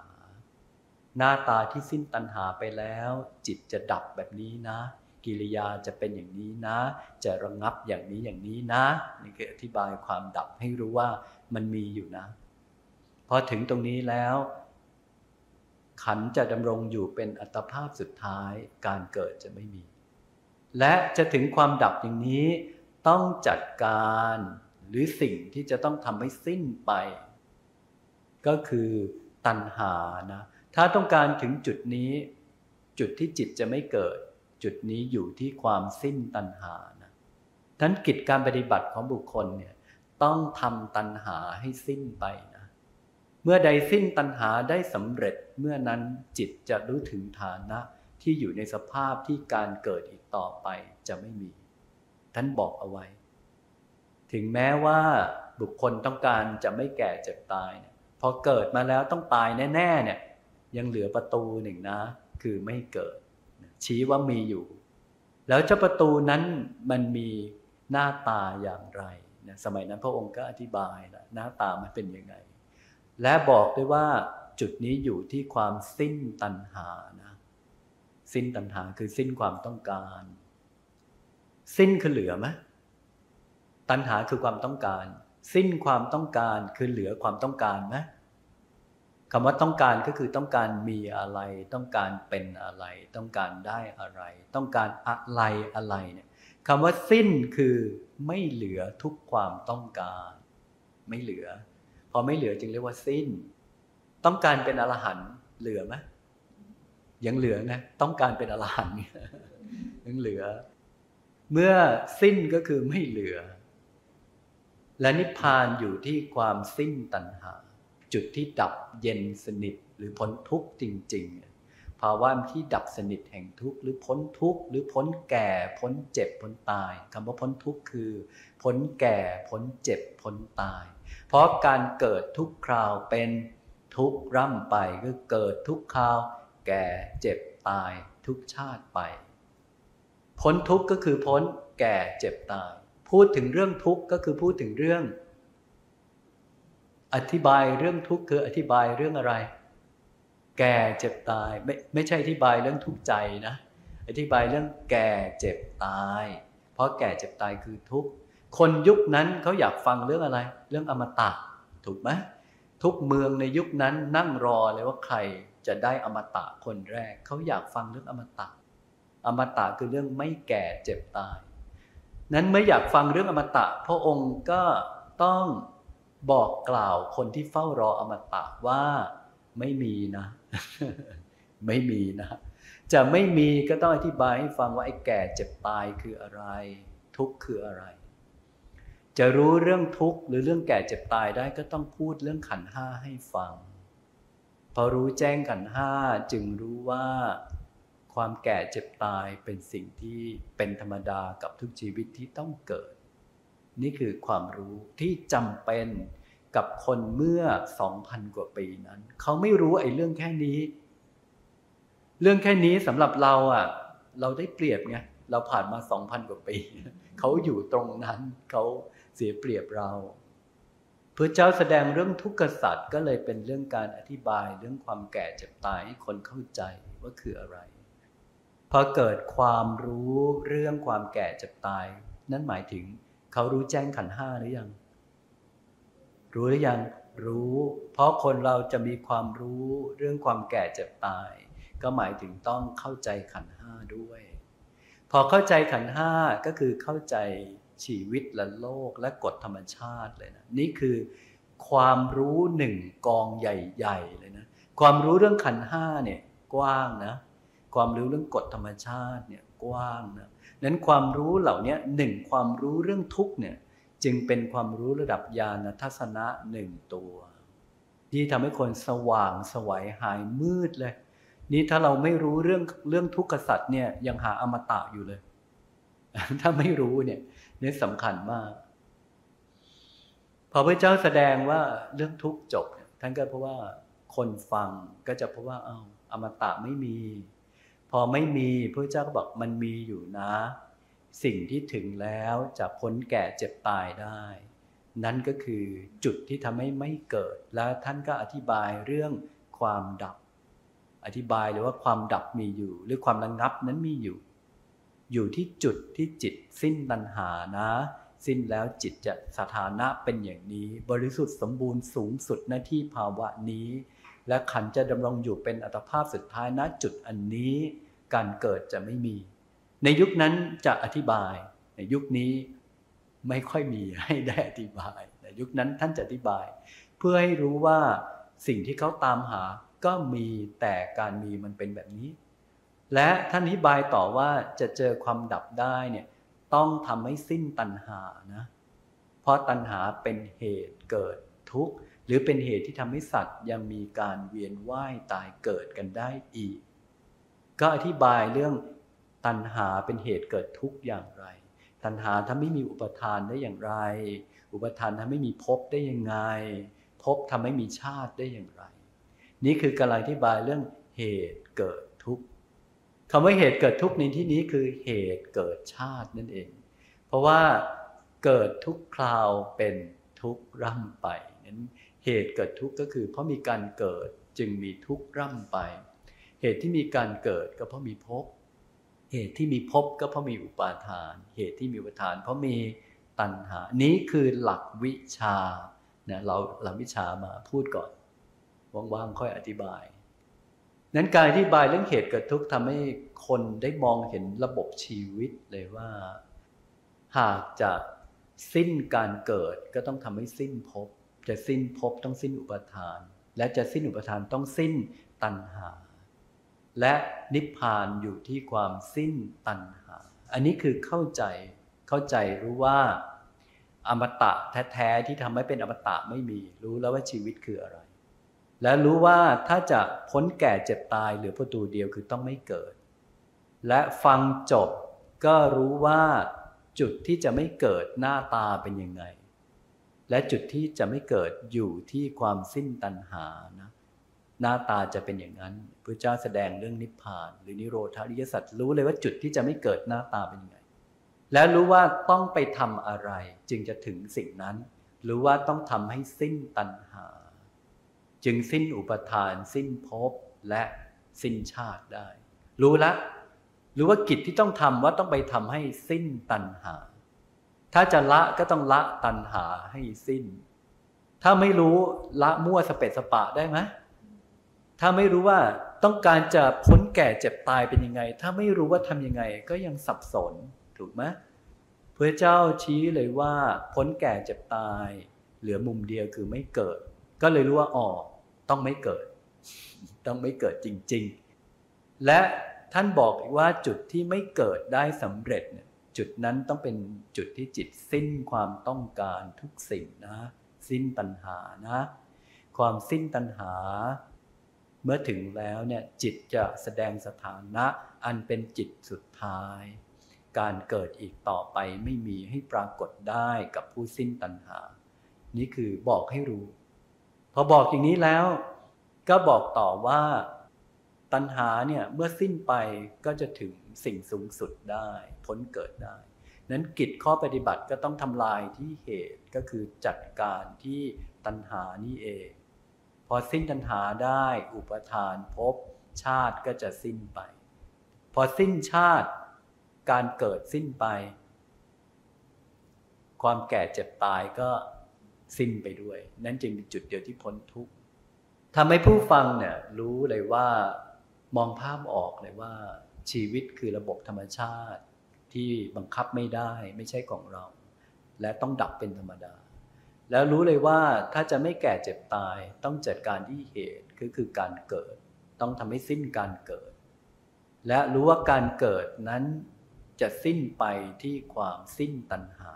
หน้าตาที่สิ้นตัณหาไปแล้ว จิตจะดับแบบนี้นะ กิริยาจะเป็นอย่างนี้นะ จะระงงับอย่างนี้อย่างนี้นะนี่คืออธิบายความดับให้รู้ว่ามันมีอยู่นะพอถึงตรงนี้แล้ว ขันจะดำรงอยู่เป็นอัตภาพสุดท้ายการเกิดจะไม่มี และจะถึงความดับอย่างนี้ ต้องจัดการหรือสิ่งที่จะต้องทำให้สิ้นไป ก็คือตัณหานะ ถ้าต้องการถึงจุดนี้ จุดที่จิตจะไม่เกิด จุดนี้อยู่ที่ความสิ้นตัณหานะทั้นกิจการปฏิบัติของบุคคลเนี่ยต้องทำตัณหาให้สิ้นไปนะเมื่อใดสิ้นตัณหาได้สำเร็จเมื่อนั้นจิตจะรู้ถึงฐานะที่อยู่ในสภาพที่การเกิดอีกต่อไปจะไม่มี ท่านบอกเอาไว้ ถึงแม้ว่าบุคคลต้องการจะไม่แก่เจ็บตายเนี่ยพอเกิดมาแล้วต้องตายแน่ๆเนี่ยยังเหลือประตูหนึ่งนะ คือไม่เกิด ชี้ว่ามีอยู่ แล้วเจ้าประตูนั้นมันมีหน้าตาอย่างไรสมัยนั้นพระองค์ก็อธิบายนะหน้าตามันเป็นยังไง และบอกด้วยว่าจุดนี้อยู่ที่ความสิ้นตัณหานะ สิ้นตัณหาคือสิ้นความต้องการ สิ้นคือเหลือไหมตัณหาคือความต้องการ สิ้นความต้องการคือเหลือความต้องการไหมคำว่าต้องการก็คือต้องการมีอะไร ต้องการเป็นอะไร ต้องการได้อะไร ต้องการอะไรอะไรเนี่ยคำว่าสิ้นคือไม่เหลือทุกความต้องการ ไม่เหลือ พอไม่เหลือจึงเรียกว่าสิ้น ต้องการเป็นอรหันต์เหลือไหมยังเหลือนะ ต้องการเป็นอรหันต์ยังเหลือ เมื่อสิ้นก็คือไม่เหลือ และนิพพานอยู่ที่ความสิ้นตัณหา จุดที่ดับเย็นสนิทหรือพ้นทุกข์จริง ๆ ภาวะที่ดับสนิทแห่งทุกข์หรือพ้นทุกข์หรือพ้นแก่พ้นเจ็บพ้นตายคำว่าพ้นทุกข์คือ พ้นแก่พ้นเจ็บพ้นตาย เพราะการเกิดทุกคราวเป็นทุกร่ำไปคือเกิดทุกคราว แก่เจ็บตายทุกชาติไป พ้นทุกข์ก็คือพ้นแก่เจ็บตาย พูดถึงเรื่องทุกข์ก็คือพูดถึงเรื่อง อธิบายเรื่องทุกข์คืออธิบายเรื่องอะไร แก่เจ็บตาย ไม่ไม่ใช่อธิบายเรื่องทุกข์ใจนะ อธิบายเรื่องแก่เจ็บตาย เพราะแก่เจ็บตายคือทุกข์คนยุคนั้นเขาอยากฟังเรื่องอะไร เรื่องอมตะถูกไหมทุกเมืองในยุคนั้นนั่งรอเลยว่าใครจะได้อมตะคนแรก เขาอยากฟังเรื่องอมตะ อมตะคือเรื่องไม่แก่เจ็บตาย นั้นเมื่ออยากฟังเรื่องอมตะ พระองค์ก็ต้องบอกกล่าวคนที่เฝ้ารออมตะว่าไม่มีนะ ไม่มีนะ จะไม่มีก็ต้องอธิบายให้ฟังว่าไอ้แก่เจ็บตายคืออะไร ทุกข์คืออะไร จะรู้เรื่องทุกข์หรือเรื่องแก่เจ็บตายได้ก็ต้องพูดเรื่องขันห้าให้ฟัง พอรู้แจ้งขันห้าจึงรู้ว่า ความแก่เจ็บตายเป็นสิ่งที่เป็นธรรมดากับทุกชีวิตที่ต้องเกิด นี่คือความรู้ที่จำเป็นกับคนเมื่อสองพันกว่าปีนั้น เขาไม่รู้ไอ้เรื่องแค่นี้ เรื่องแค่นี้สำหรับเราอะ เราได้เปรียบไงเราผ่านมาสองพันกว่าปี เขาอยู่ตรงนั้นเขาเสียเปรียบเราพระเจ้าแสดงเรื่องทุกข์สัตว์ก็เลยเป็นเรื่องการอธิบายเรื่องความแก่เจ็บตายให้คนเข้าใจว่าคืออะไร พอเกิดความรู้เรื่องความแก่เจ็บตาย นั่นหมายถึงเขารู้แจ้งขันห้าหรือยัง รู้หรือยังรู้ เพราะคนเราจะมีความรู้เรื่องความแก่เจ็บตาย ก็หมายถึงต้องเข้าใจขันห้าด้วย พอเข้าใจขันห้าก็คือเข้าใจชีวิตและโลกและกฎธรรมชาติเลยนะนี่คือความรู้หนึ่งกองใหญ่ ๆ เลยนะ ความรู้เรื่องขันห้าเนี่ยกว้างนะ ความรู้เรื่องกฎธรรมชาติเนี่ยกว้างนะนั้นความรู้เหล่านี้หนึ่งความรู้เรื่องทุกเนี่ยจึงเป็นความรู้ระดับญาณทัศนะหนึ่งตัว ที่ทำให้คนสว่างสวัยหายมืดเลย นี่ถ้าเราไม่รู้เรื่องเรื่องทุกข์สัตว์เนี่ยยังหาอมตะอยู่เลย ถ้าไม่รู้เนี่ยนี่สำคัญมาก พอพระเจ้าแสดงว่าเรื่องทุกข์จบท่านก็เพราะว่าคนฟังก็จะเพราะว่าเอา้าอมตะไม่มี พอไม่มีพระเจ้าก็บอกมันมีอยู่นะ สิ่งที่ถึงแล้วจะพ้นแก่เจ็บตายได้ นั่นก็คือจุดที่ทำให้ไม่เกิด แล้วท่านก็อธิบายเรื่องความดับ อธิบายเลยว่าความดับมีอยู่ หรือความระงงับนั้นมีอยู่ อยู่ที่จุดที่จิตสิ้นตัณหานะ สิ้นแล้วจิตจะสถานะเป็นอย่างนี้ บริสุทธิ์สมบูรณ์สูงสุดหน้าที่ภาวะนี้ และขันจะดำรงอยู่เป็นอัตภาพสุดท้ายณจุดอันนี้ การเกิดจะไม่มี ในยุคนั้นจะอธิบาย ในยุคนี้ไม่ค่อยมีให้ได้อธิบาย ในยุคนั้นท่านจะอธิบาย เพื่อให้รู้ว่าสิ่งที่เขาตามหาก็มีแต่การมีมันเป็นแบบนี้ และท่านอธิบายต่อว่าจะเจอความดับได้เนี่ยต้องทำให้สิ้นตัณหานะ เพราะตัณหาเป็นเหตุเกิดทุกข์ หรือเป็นเหตุที่ทำให้สัตว์ยังมีการเวียนว่ายตายเกิดกันได้อีก ก็อธิบายเรื่องตัณหาเป็นเหตุเกิดทุกข์อย่างไร ตัณหาถ้าไม่มีอุปทานได้อย่างไร อุปทานถ้าไม่มีภพได้ยังไงภพทำให้มีชาติได้อย่างไร นี่คือการอธิบายเรื่องเหตุเกิดทุกข์คำว่าเหตุเกิดทุกข์ในที่นี้คือเหตุเกิดชาตินั่นเอง เพราะว่าเกิดทุกคราวเป็นทุกร่ำไปนั้น เหตุเกิดทุกข์ก็คือ เพราะมีการเกิดจึงมีทุกข์ร่ำไป เหตุที่มีการเกิดก็เพราะมีภพเหตุที่มีภพก็เพราะมีอุปาทาน เหตุที่มีอุปาทาน เพราะมีตัณหา นี้คือหลักวิชาเนี่ยเราหลักวิชามาพูดก่อนว่างๆค่อยอธิบาย นั้นการอธิบายเรื่องเหตุเกิดทุกข์ทำให้คนได้มองเห็นระบบชีวิตเลยว่า หากจะสิ้นการเกิดก็ต้องทำให้สิ้นภพ จะสิ้นภพต้องสิ้นอุปทาน และจะสิ้นอุปทานต้องสิ้นตัณหา และนิพพานอยู่ที่ความสิ้นตัณหา อันนี้คือเข้าใจเข้าใจรู้ว่าอมตะแท้ๆที่ทำให้เป็นอมตะไม่มี รู้แล้วว่าชีวิตคืออะไร และรู้ว่าถ้าจะพ้นแก่เจ็บตายเหลือประตูเดียวคือต้องไม่เกิด และฟังจบก็รู้ว่าจุดที่จะไม่เกิดหน้าตาเป็นยังไง และจุดที่จะไม่เกิดอยู่ที่ความสิ้นตัณหานะหน้าตาจะเป็นอย่างนั้นพระเจ้าแสดงเรื่องนิพพาน หรือนิโรธาริยสัจรู้เลยว่าจุดที่จะไม่เกิดหน้าตาเป็นยังไง แล้วรู้ว่าต้องไปทำอะไรจึงจะถึงสิ่งนั้น รู้ว่าต้องทำให้สิ้นตัณหา จึงสิ้นอุปทาน สิ้นภพและสิ้นชาติได้ รู้ละรือว่ากิจที่ต้องทำว่าต้องไปทำให้สิ้นตัณหา ถ้าจะละก็ต้องละตัณหาให้สิ้น ถ้าไม่รู้ละมั่วสเปดสปะได้ไหมถ้าไม่รู้ว่าต้องการจะพ้นแก่เจ็บตายเป็นยังไง ถ้าไม่รู้ว่าทำยังไงก็ยังสับสนถูกไหมพระเจ้าชี้เลยว่า พ้นแก่เจ็บตาย เหลือมุมเดียวคือไม่เกิด ก็เลยรู้ว่าอ๋อต้องไม่เกิด ต้องไม่เกิดจริง ๆ และท่านบอกว่าจุดที่ไม่เกิดได้สำเร็จเนี่ย จุดนั้นต้องเป็นจุดที่จิตสิ้นความต้องการทุกสิ่งนะ สิ้นตัณหานะ ความสิ้นตัณหา เมื่อถึงแล้วเนี่ยจิตจะแสดงสถานะ อันเป็นจิตสุดท้าย การเกิดอีกต่อไปไม่มีให้ปรากฏได้กับผู้สิ้นตัณหา นี่คือบอกให้รู้ พอบอกอย่างนี้แล้ว ก็บอกต่อว่า ตัณหาเนี่ยเมื่อสิ้นไปก็จะถึงสิ่งสูงสุดได้พ้นเกิดได้ นั้นกิจข้อปฏิบัติก็ต้องทำลายที่เหตุก็คือจัดการที่ตัณหานี่เอง พอสิ้นตัณหาได้อุปทานพบชาติก็จะสิ้นไป พอสิ้นชาติการเกิดสิ้นไป ความแก่เจ็บตายก็สิ้นไปด้วย นั่นจึงเป็นจุดเดียวที่พ้นทุกข์ทำให้ผู้ฟังเนี่ยรู้เลยว่า มองภาพออกเลยว่าชีวิตคือระบบธรรมชาติที่บังคับไม่ได้ไม่ใช่ของเรา และต้องดับเป็นธรรมดา แล้วรู้เลยว่าถ้าจะไม่แก่เจ็บตายต้องจัดการที่เหตุคือคือการเกิด ต้องทำให้สิ้นการเกิด และรู้ว่าการเกิดนั้นจะสิ้นไปที่ความสิ้นตัณหา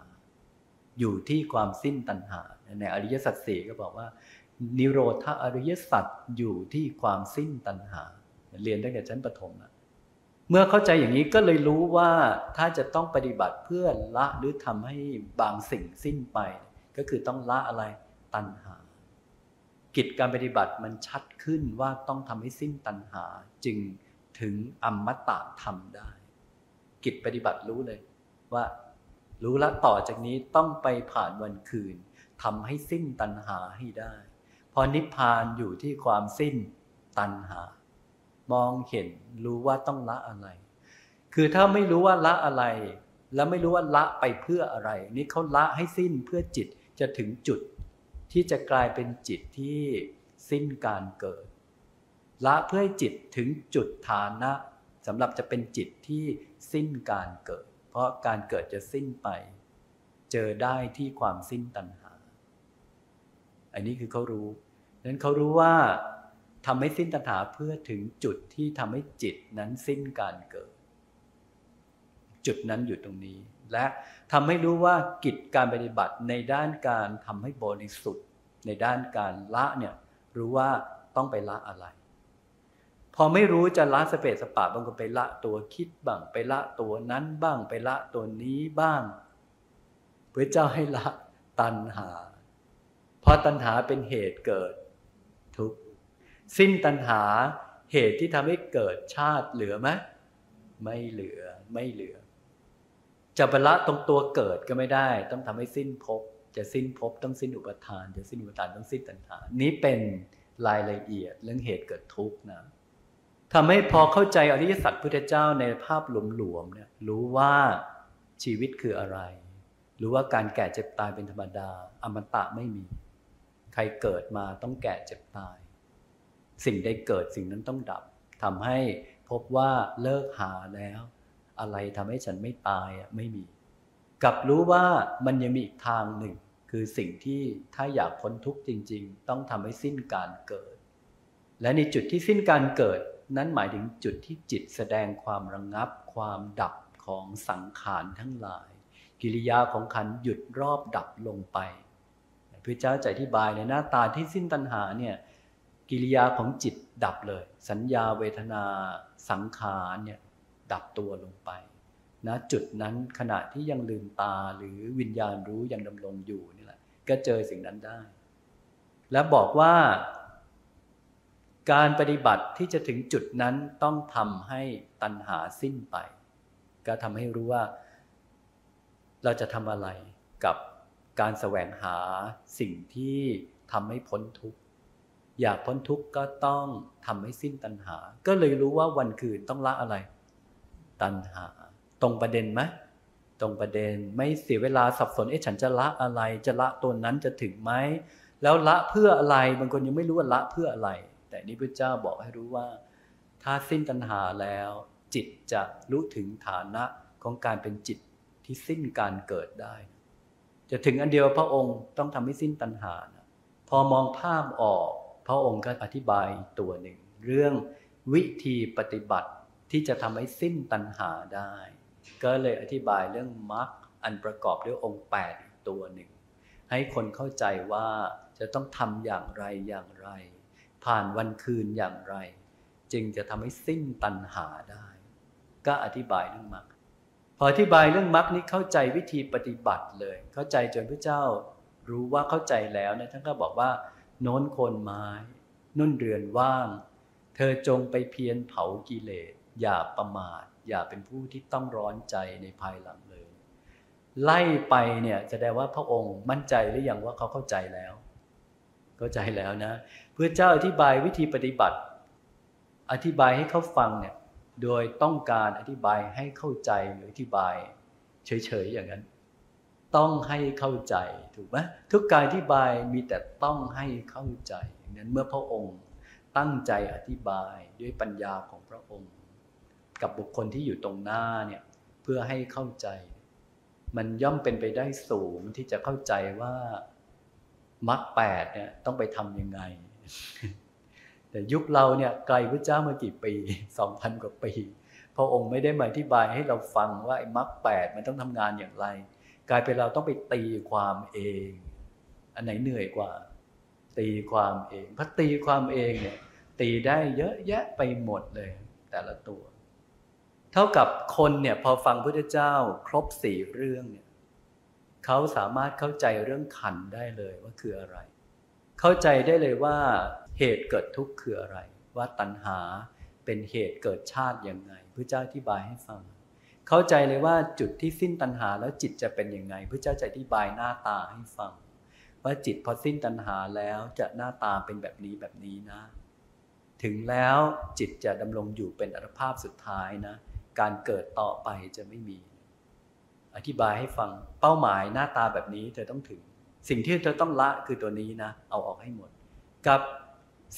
อยู่ที่ความสิ้นตัณหาในอริยสัจสี่ก็บอกว่า นิโรธาอริยสัจอยู่ที่ความสิ้นตัณหา เรียนตั้งแต่ชั้นประถมนะเมื่อเข้าใจอย่างนี้ก็เลยรู้ว่าถ้าจะต้องปฏิบัติเพื่อละหรือทำให้บางสิ่งสิ้นไป ก็คือต้องละอะไรตัณหา กิจการปฏิบัติมันชัดขึ้นว่าต้องทำให้สิ้นตัณหา จึงถึงอมตะธรรมได้ กิจปฏิบัติรู้เลยว่า รู้ละต่อจากนี้ต้องไปผ่านวันคืนทำให้สิ้นตัณหาให้ได้ พอนิพพานอยู่ที่ความสิ้นตัณหา มองเห็นรู้ว่าต้องละอะไร คือถ้าไม่รู้ว่าละอะไร แล้วไม่รู้ว่าละไปเพื่ออะไร นี่เขาละให้สิ้นเพื่อจิตจะถึงจุด ที่จะกลายเป็นจิตที่สิ้นการเกิด ละเพื่อให้จิตถึงจุดฐานะสำหรับจะเป็นจิตที่สิ้นการเกิด เพราะการเกิดจะสิ้นไป เจอได้ที่ความสิ้นตัณหา อันนี้คือเขารู้นั้นเขารู้ว่า ทำให้สิ้นตัณหาเพื่อถึงจุดที่ทำให้จิตนั้นสิ้นการเกิด จุดนั้นอยู่ตรงนี้ และทำให้รู้ว่ากิจการปฏิบัติในด้านการทำให้บริสุทธิ์ ในด้านการละเนี่ยรู้ว่าต้องไปละอะไร พอไม่รู้จะละสเปสสปะบางคนไปละตัวคิดบ้างไปละตัวนั้นบ้างไปละตัวนี้บ้างพระเจ้าให้ละตัณหา เพราะตัณหาเป็นเหตุเกิดทุกข สิ้นตัณหาเหตุที่ทำให้เกิดชาติเหลือไหมไม่เหลือไม่เหลือ จะบรรละตรงตัวเกิดก็ไม่ได้ ต้องทำให้สิ้นภพจะสิ้นภพต้องสิ้นอุปทาน จะสิ้นอุปทานต้องสิ้นตัณหา นี้เป็นรายละเอียดเรื่องเหตุเกิดทุกข์นะทำให้พอเข้าใจอริยสัจพุทธเจ้าในภาพหลวมๆเนี่ยรู้ว่าชีวิตคืออะไร รู้ว่าการแก่เจ็บตายเป็นธรรมดา อมตะไม่มี ใครเกิดมาต้องแก่เจ็บตาย สิ่งใดเกิดสิ่งนั้นต้องดับทำให้พบว่าเลิกหาแล้ว อะไรทำให้ฉันไม่ตายไม่มีกลับรู้ว่ามันยังมีอีกทางหนึ่ง คือสิ่งที่ถ้าอยากพ้นทุกข์จริง ๆ ต้องทำให้สิ้นการเกิด และในจุดที่สิ้นการเกิด นั้นหมายถึงจุดที่จิตแสดงความระงงับ ความดับของสังขารทั้งหลาย กิริยาของขันหยุดรอบดับลงไปพระเจ้าจะอธิบายในหน้าตาที่สิ้นตัณหาเนี่ย กิริยาของจิตดับเลย สัญญาเวทนาสังขารเนี่ยดับตัวลงไปนะจุดนั้นขณะที่ยังลืมตาหรือวิญญาณรู้ยังดำรงอยู่นี่แหละก็เจอสิ่งนั้นได้ และบอกว่า การปฏิบัติที่จะถึงจุดนั้นต้องทำให้ตัณหาสิ้นไป ก็ทำให้รู้ว่า เราจะทำอะไรกับการแสวงหาสิ่งที่ทำให้พ้นทุกข์ อยากพ้นทุกข์ก็ต้องทำให้สิ้นตัณหา ก็เลยรู้ว่าวันคืนต้องละอะไร ตัณหา ตรงประเด็นไหมตรงประเด็นไม่เสียเวลาสับสนเอ๊ะฉันจะละอะไร จะละตัวนั้นจะถึงไหมแล้วละเพื่ออะไรบางคนยังไม่รู้ว่าละเพื่ออะไร แต่นี้พระเจ้าบอกให้รู้ว่า ถ้าสิ้นตัณหาแล้ว จิตจะรู้ถึงฐานะของการเป็นจิตที่สิ้นการเกิดได้ จะถึงอันเดียวพระองค์ต้องทำให้สิ้นตัณหานะพอมองภาพออก พระองค์ก็อธิบายตัวหนึ่ง เรื่องวิธีปฏิบัติที่จะทำให้สิ้นตัณหาได้ ก็เลยอธิบายเรื่องมรรคอันประกอบด้วยองค์8อีกตัวหนึ่ง ให้คนเข้าใจว่าจะต้องทำอย่างไรอย่างไร ผ่านวันคืนอย่างไร จึงจะทำให้สิ้นตัณหาได้ ก็อธิบายเรื่องมรรคพออธิบายเรื่องมรรคนี้เข้าใจวิธีปฏิบัติเลย เข้าใจจนพระเจ้ารู้ว่าเข้าใจแล้วนะท่านก็บอกว่า โน้นโคนไม้ นุ่นเรือนว่าง เธอจงไปเพียรเผากิเลส อย่าประมาท อย่าเป็นผู้ที่ต้องร้อนใจในภายหลังเลย ไล่ไปเนี่ยแสดงว่าพระองค์มั่นใจหรือยังว่าเขาเข้าใจแล้ว เข้าใจแล้วนะ เพื่อเจ้าอธิบายวิธีปฏิบัติ อธิบายให้เขาฟังเนี่ยโดยต้องการอธิบายให้เข้าใจหรืออธิบาย เฉยๆอย่างนั้น ต้องให้เข้าใจถูกไหมทุกการอธิบายมีแต่ต้องให้เข้าใจอย่างนั้นเมื่อพระองค์ตั้งใจอธิบายด้วยปัญญาของพระองค์ กับบุคคลที่อยู่ตรงหน้าเนี่ยเพื่อให้เข้าใจ มันย่อมเป็นไปได้สูงที่จะเข้าใจว่ามรรคแปดเนี่ยต้องไปทำยังไง แต่ยุคเราเนี่ยไกลพระเจ้ามากี่ปีสองพันกว่าปีพระองค์ไม่ได้มาอธิบายให้เราฟังว่าไอ้มรรคแปดมันต้องทำงานอย่างไร กลายเป็นเราต้องไปตีความเอง อันไหนเหนื่อยกว่า ตีความเองพระตีความเองเนี่ย ตีได้เยอะแยะไปหมดเลย แต่ละตัว เท่ากับคนเนี่ยพอฟังพระเจ้าครบสี่เรื่องเนี่ยเขาสามารถเข้าใจเรื่องขันได้เลยว่าคืออะไร เข้าใจได้เลยว่าเหตุเกิดทุกข์คืออะไร ว่าตัณหาเป็นเหตุเกิดชาติยังไงพระเจ้าอธิบายให้ฟัง เข้าใจเลยว่าจุดที่สิ้นตัณหาแล้วจิตจะเป็นยังไงพระเจ้าจะอธิบายหน้าตาให้ฟัง ว่าจิตพอสิ้นตัณหาแล้วจะหน้าตาเป็นแบบนี้แบบนี้นะ ถึงแล้วจิตจะดำรงอยู่เป็นอัตภาพสุดท้ายนะ การเกิดต่อไปจะไม่มี อธิบายให้ฟังเป้าหมายหน้าตาแบบนี้เธอต้องถึง สิ่งที่เธอต้องละคือตัวนี้นะ เอาออกให้หมด กับ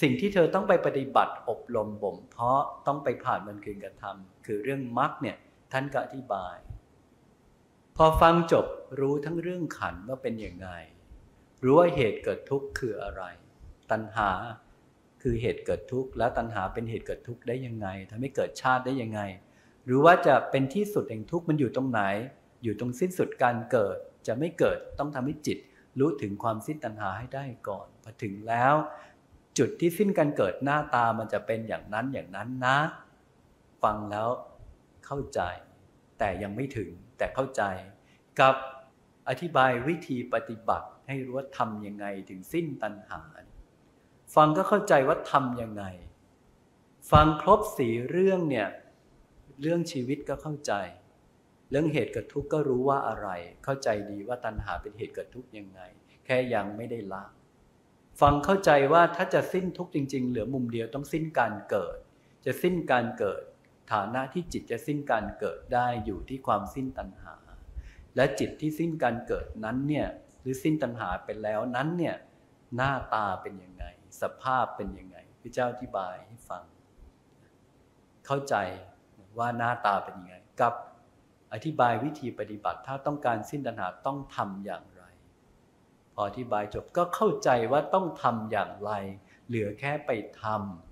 สิ่งที่เธอต้องไปปฏิบัติอบรมบ่มเพราะต้องไปผ่านมันคืนกระทำคือเรื่องมรรคเนี่ย ท่านก็อธิบาย พอฟังจบรู้ทั้งเรื่องขันว่าเป็นอย่างไง รู้ว่าเหตุเกิดทุกข์คืออะไร ตัณหาคือเหตุเกิดทุกข์แล้วตัณหาเป็นเหตุเกิดทุกข์ได้ยังไงทำให้เกิดชาติได้ยังไง หรือว่าจะเป็นที่สุดแห่งทุกข์มันอยู่ตรงไหน อยู่ตรงสิ้นสุดการเกิดจะไม่เกิดต้องทำให้จิต รู้ถึงความสิ้นตัณหาให้ได้ก่อนพอถึงแล้ว จุดที่สิ้นการเกิดหน้าตามันจะเป็นอย่างนั้นอย่างนั้นนะ ฟังแล้วเข้าใจ แต่ยังไม่ถึงแต่เข้าใจ กับอธิบายวิธีปฏิบัติให้รู้ว่าทำยังไงถึงสิ้นตัณหา ฟังก็เข้าใจว่าทำยังไง ฟังครบสี่เรื่องเนี่ยเรื่องชีวิตก็เข้าใจ เรื่องเหตุเกิดทุกข์ก็รู้ว่าอะไร เข้าใจดีว่าตัณหาเป็นเหตุเกิดทุกข์ยังไง แค่ยังไม่ได้ละ ฟังเข้าใจว่าถ้าจะสิ้นทุกข์จริง ๆ เหลือมุมเดียวต้องสิ้นการเกิด จะสิ้นการเกิด ฐานะที่จิตจะสิ้นการเกิดได้อยู่ที่ความสิ้นตัณหา และจิตที่สิ้นการเกิดนั้นเนี่ยหรือสิ้นตัณหาไปแล้วนั้นเนี่ยหน้าตาเป็นยังไง สภาพเป็นยังไงพระเจ้าอธิบายให้ฟัง เข้าใจว่าหน้าตาเป็นยังไง กับอธิบายวิธีปฏิบัติถ้าต้องการสิ้นตัณหาต้องทำอย่างไร พออธิบายจบก็เข้าใจว่าต้องทำอย่างไร เหลือแค่ไปทำ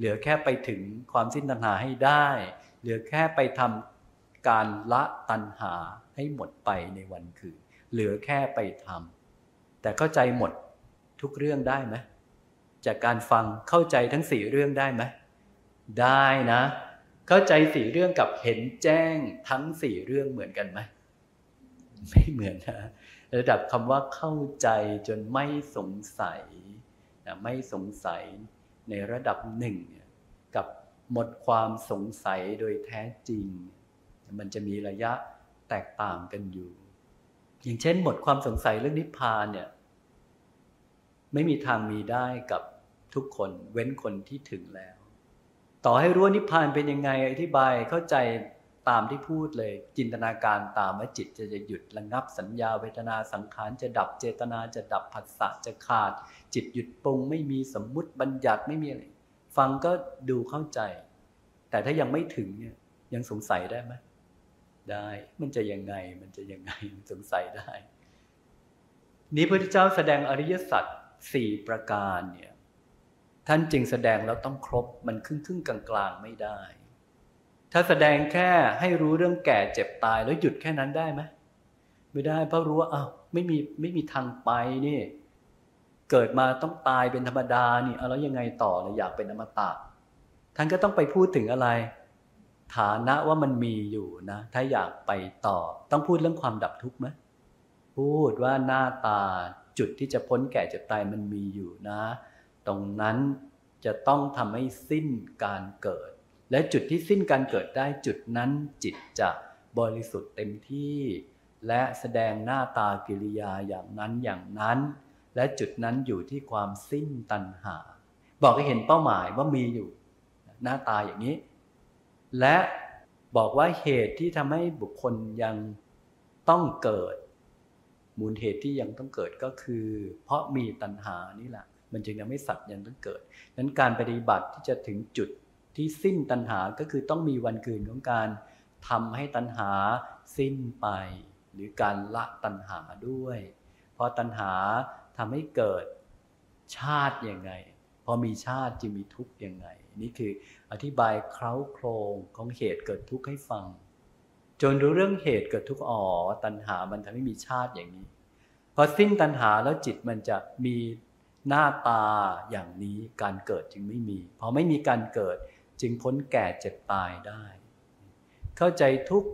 เหลือแค่ไปถึงความสิ้นตัณหาให้ได้ เหลือแค่ไปทำการละตัณหาให้หมดไปในวันคืน เหลือแค่ไปทำแต่เข้าใจหมดทุกเรื่องได้ไหมจากการฟังเข้าใจทั้งสี่เรื่องได้ไหมได้นะ เข้าใจสี่เรื่องกับเห็นแจ้งทั้งสี่เรื่องเหมือนกันไหมไม่เหมือนนะระดับคำว่าเข้าใจจนไม่สงสัยนะไม่สงสัย ในระดับหนึ่งกับหมดความสงสัยโดยแท้จริง มันจะมีระยะแตกต่างกันอยู่ อย่างเช่น หมดความสงสัยเรื่องนิพพานเนี่ยไม่มีทางมีได้กับทุกคนเว้นคนที่ถึงแล้ว ต่อให้รู้ว่านิพพานเป็นยังไงอธิบายเข้าใจ ตามที่พูดเลย จินตนาการตามว่าจิตจะจะหยุดระงับสัญญาเวทนาสังขารจะดับเจตนาจะดับผัสสะจะขาด จิตหยุดปรุงไม่มีสมมุติบัญญัติไม่มีอะไรฟังก็ดูเข้าใจ แต่ถ้ายังไม่ถึงเนี่ยยังสงสัยได้ไหมได้มันจะยังไงมันจะยังไงสงสัยได้ นี้พระพุทธเจ้าแสดงอริยสัจสี่ประการเนี่ยท่านจึงแสดงแล้วต้องครบมันครึ่งครึ่งกลางกลางไม่ได้ ถ้าแสดงแค่ให้รู้เรื่องแก่เจ็บตายแล้วหยุดแค่นั้นได้ไหมไม่ได้เพราะรู้ว่าอ้าวไม่มีไม่มีทางไปนี่ เกิดมาต้องตายเป็นธรรมดานี่เอาแล้วยังไงต่อเลยอยากเป็นอมตะท่านก็ต้องไปพูดถึงอะไร ฐานะว่ามันมีอยู่นะ ถ้าอยากไปต่อ ต้องพูดเรื่องความดับทุกข์ไหมพูดว่าหน้าตาจุดที่จะพ้นแก่เจ็บตายมันมีอยู่นะ ตรงนั้นจะต้องทำให้สิ้นการเกิด และจุดที่สิ้นการเกิดได้จุดนั้นจิตจะบริสุทธิ์เต็มที่ และแสดงหน้าตากิริยาอย่างนั้นอย่างนั้น และจุดนั้นอยู่ที่ความสิ้นตัณหา บอกให้เห็นเป้าหมายว่ามีอยู่ หน้าตาอย่างนี้ และบอกว่าเหตุที่ทำให้บุคคลยังต้องเกิด มูลเหตุที่ยังต้องเกิดก็คือ เพราะมีตัณหานี่แหละมันจึงยังไม่สัตว์ยังต้องเกิดนั้นการปฏิบัติที่จะถึงจุด ที่สิ้นตัณหาก็คือต้องมีวันเกินของการทำให้ตัณหาสิ้นไป หรือการละตัณหาด้วย เพราะตัณหาทำให้เกิดชาติอยังไง พอมีชาติจึงมีทุกข์ยังไง นี่คืออธิบายเคล้าโครงของเหตุเกิดทุกข์ให้ฟัง จนรู้เรื่องเหตุเกิดทุกข์อ๋อตัณหามันทำให้มีชาติอย่างนี้พอสิ้นตัณหาแล้วจิตมันจะมีหน้าตาอย่างนี้การเกิดจึงไม่มี พอไม่มีการเกิด จึงพ้นแก่เจ็บตายได้ เข้าใจทุกข์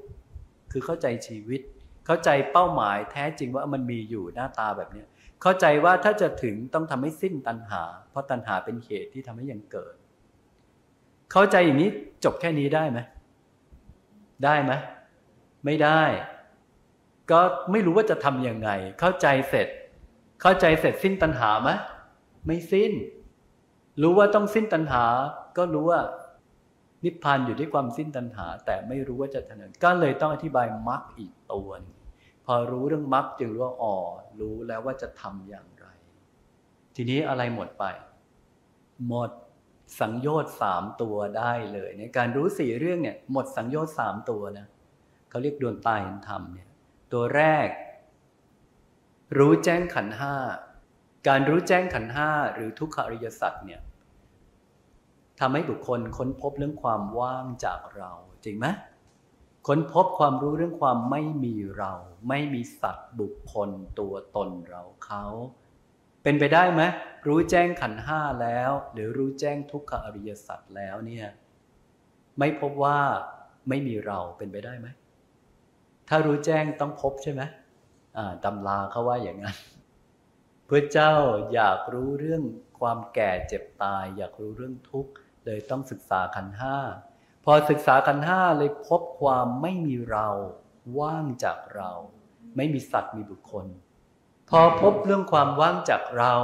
คือเข้าใจชีวิต เข้าใจเป้าหมายแท้จริงว่ามันมีอยู่หน้าตาแบบนี้เข้าใจว่าถ้าจะถึงต้องทำให้สิ้นตัณหา เพราะตัณหาเป็นเหตุที่ทำให้ยังเกิด เข้าใจอย่างนี้จบแค่นี้ได้ไหมได้ไหมไม่ได้ ก็ไม่รู้ว่าจะทำยังไง เข้าใจเสร็จ เข้าใจเสร็จสิ้นตัณหาไหมไม่สิ้น รู้ว่าต้องสิ้นตัณหา ก็รู้ว่า นิพพานอยู่ที่ความสิ้นตัณหา แต่ไม่รู้ว่าจะทำยังไงก็เลยต้องอธิบายมรรคอีกตัวพอรู้เรื่องมรรคจึงรู้ว่าอ๋อรู้แล้วว่าจะทำอย่างไร ทีนี้อะไรหมดไป หมดสังโยชน์สามตัวได้เลยในการรู้สี่เรื่องเนี่ยหมดสังโยชน์สามตัวนะเขาเรียกดวงตาเห็นธรรมเนี่ยตัวแรก รู้แจ้งขันห้าการรู้แจ้งขันห้าหรือทุกขอริยสัจเนี่ย ทำให้บุคคลค้นพบเรื่องความว่างจากเราจริงไหมค้นพบความรู้เรื่องความไม่มีเรา ไม่มีสัตว์บุคคลตัวตนเราเขา เป็นไปได้ไหมรู้แจ้งขันห้าแล้ว หรือรู้แจ้งทุกขอริยสัจแล้วเนี่ยไม่พบว่าไม่มีเราเป็นไปได้ไหมถ้ารู้แจ้งต้องพบใช่ไหมตำราเขาว่าอย่างนั้นพระเจ้าอยากรู้เรื่องความแก่เจ็บตาย อยากรู้เรื่องทุกข์ เลยต้องศึกษาขันห้าพอศึกษาขันห้าเลยพบความไม่มีเราว่างจากเรา ไม่มีสัตว์มีบุคคล พอพบเรื่องความว่างจากเรา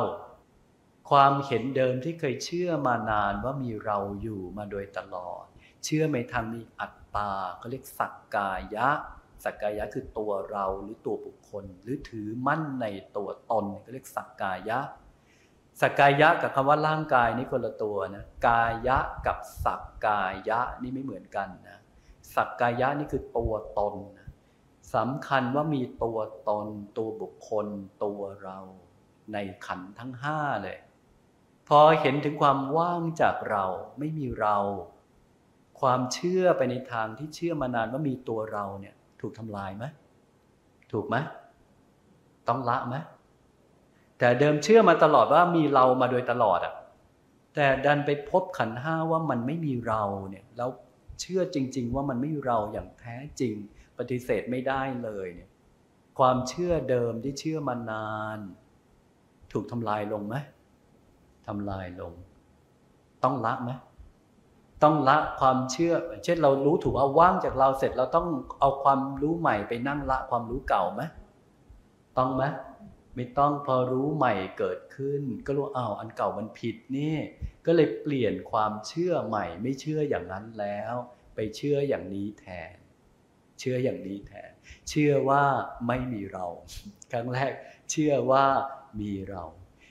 ความเห็นเดิมที่เคยเชื่อมานานว่ามีเราอยู่มาโดยตลอด เชื่อไม่ทางมีอัตตาก็เรียกสักกายะ สักกายะคือตัวเราหรือตัวบุคคล หรือถือมั่นในตัวตนก็เรียกสักกายะ สักกายะกับคำว่าร่างกายนี่คนละตัวนะกายะกับสักกายะนี่ไม่เหมือนกันนะสักกายะนี่คือตัวตนนะสำคัญว่ามีตัวตนตัวบุคคลตัวเราในขันทั้งห้าเลย พอเห็นถึงความว่างจากเราไม่มีเรา ความเชื่อไปในทางที่เชื่อมานานว่ามีตัวเราเนี่ย ถูกทำลายไหมถูกไหมต้องละไหม แต่เดิมเชื่อมาตลอดว่ามีเรามาโดยตลอดอะ่ะแต่ดันไปพบขันห้าว่ามันไม่มีเราเนี่ยแล้วเชื่อจริง ๆ ว่ามันไม่มีเราอย่างแท้จริง ปฏิเสธไม่ได้เลยเนี่ยความเชื่อเดิมที่เชื่อมานาน ถูกทำลายลงไหมทำลายลง ต้องละไหมต้องละความเชื่อ เช่นเรารู้ถูกเอาว่างจากเราเสร็จเราต้องเอาความรู้ใหม่ไปนั่งละความรู้เก่าไหมต้องไหม ไม่ต้องพอรู้ใหม่เกิดขึ้น ก็รู้อ้าวอันเก่ามันผิดนี่ ก็เลยเปลี่ยนความเชื่อใหม่ ไม่เชื่ออย่างนั้นแล้ว ไปเชื่ออย่างนี้แทน เชื่ออย่างนี้แทน เชื่อว่าไม่มีเรา ครั้งแรก เชื่อว่ามีเรา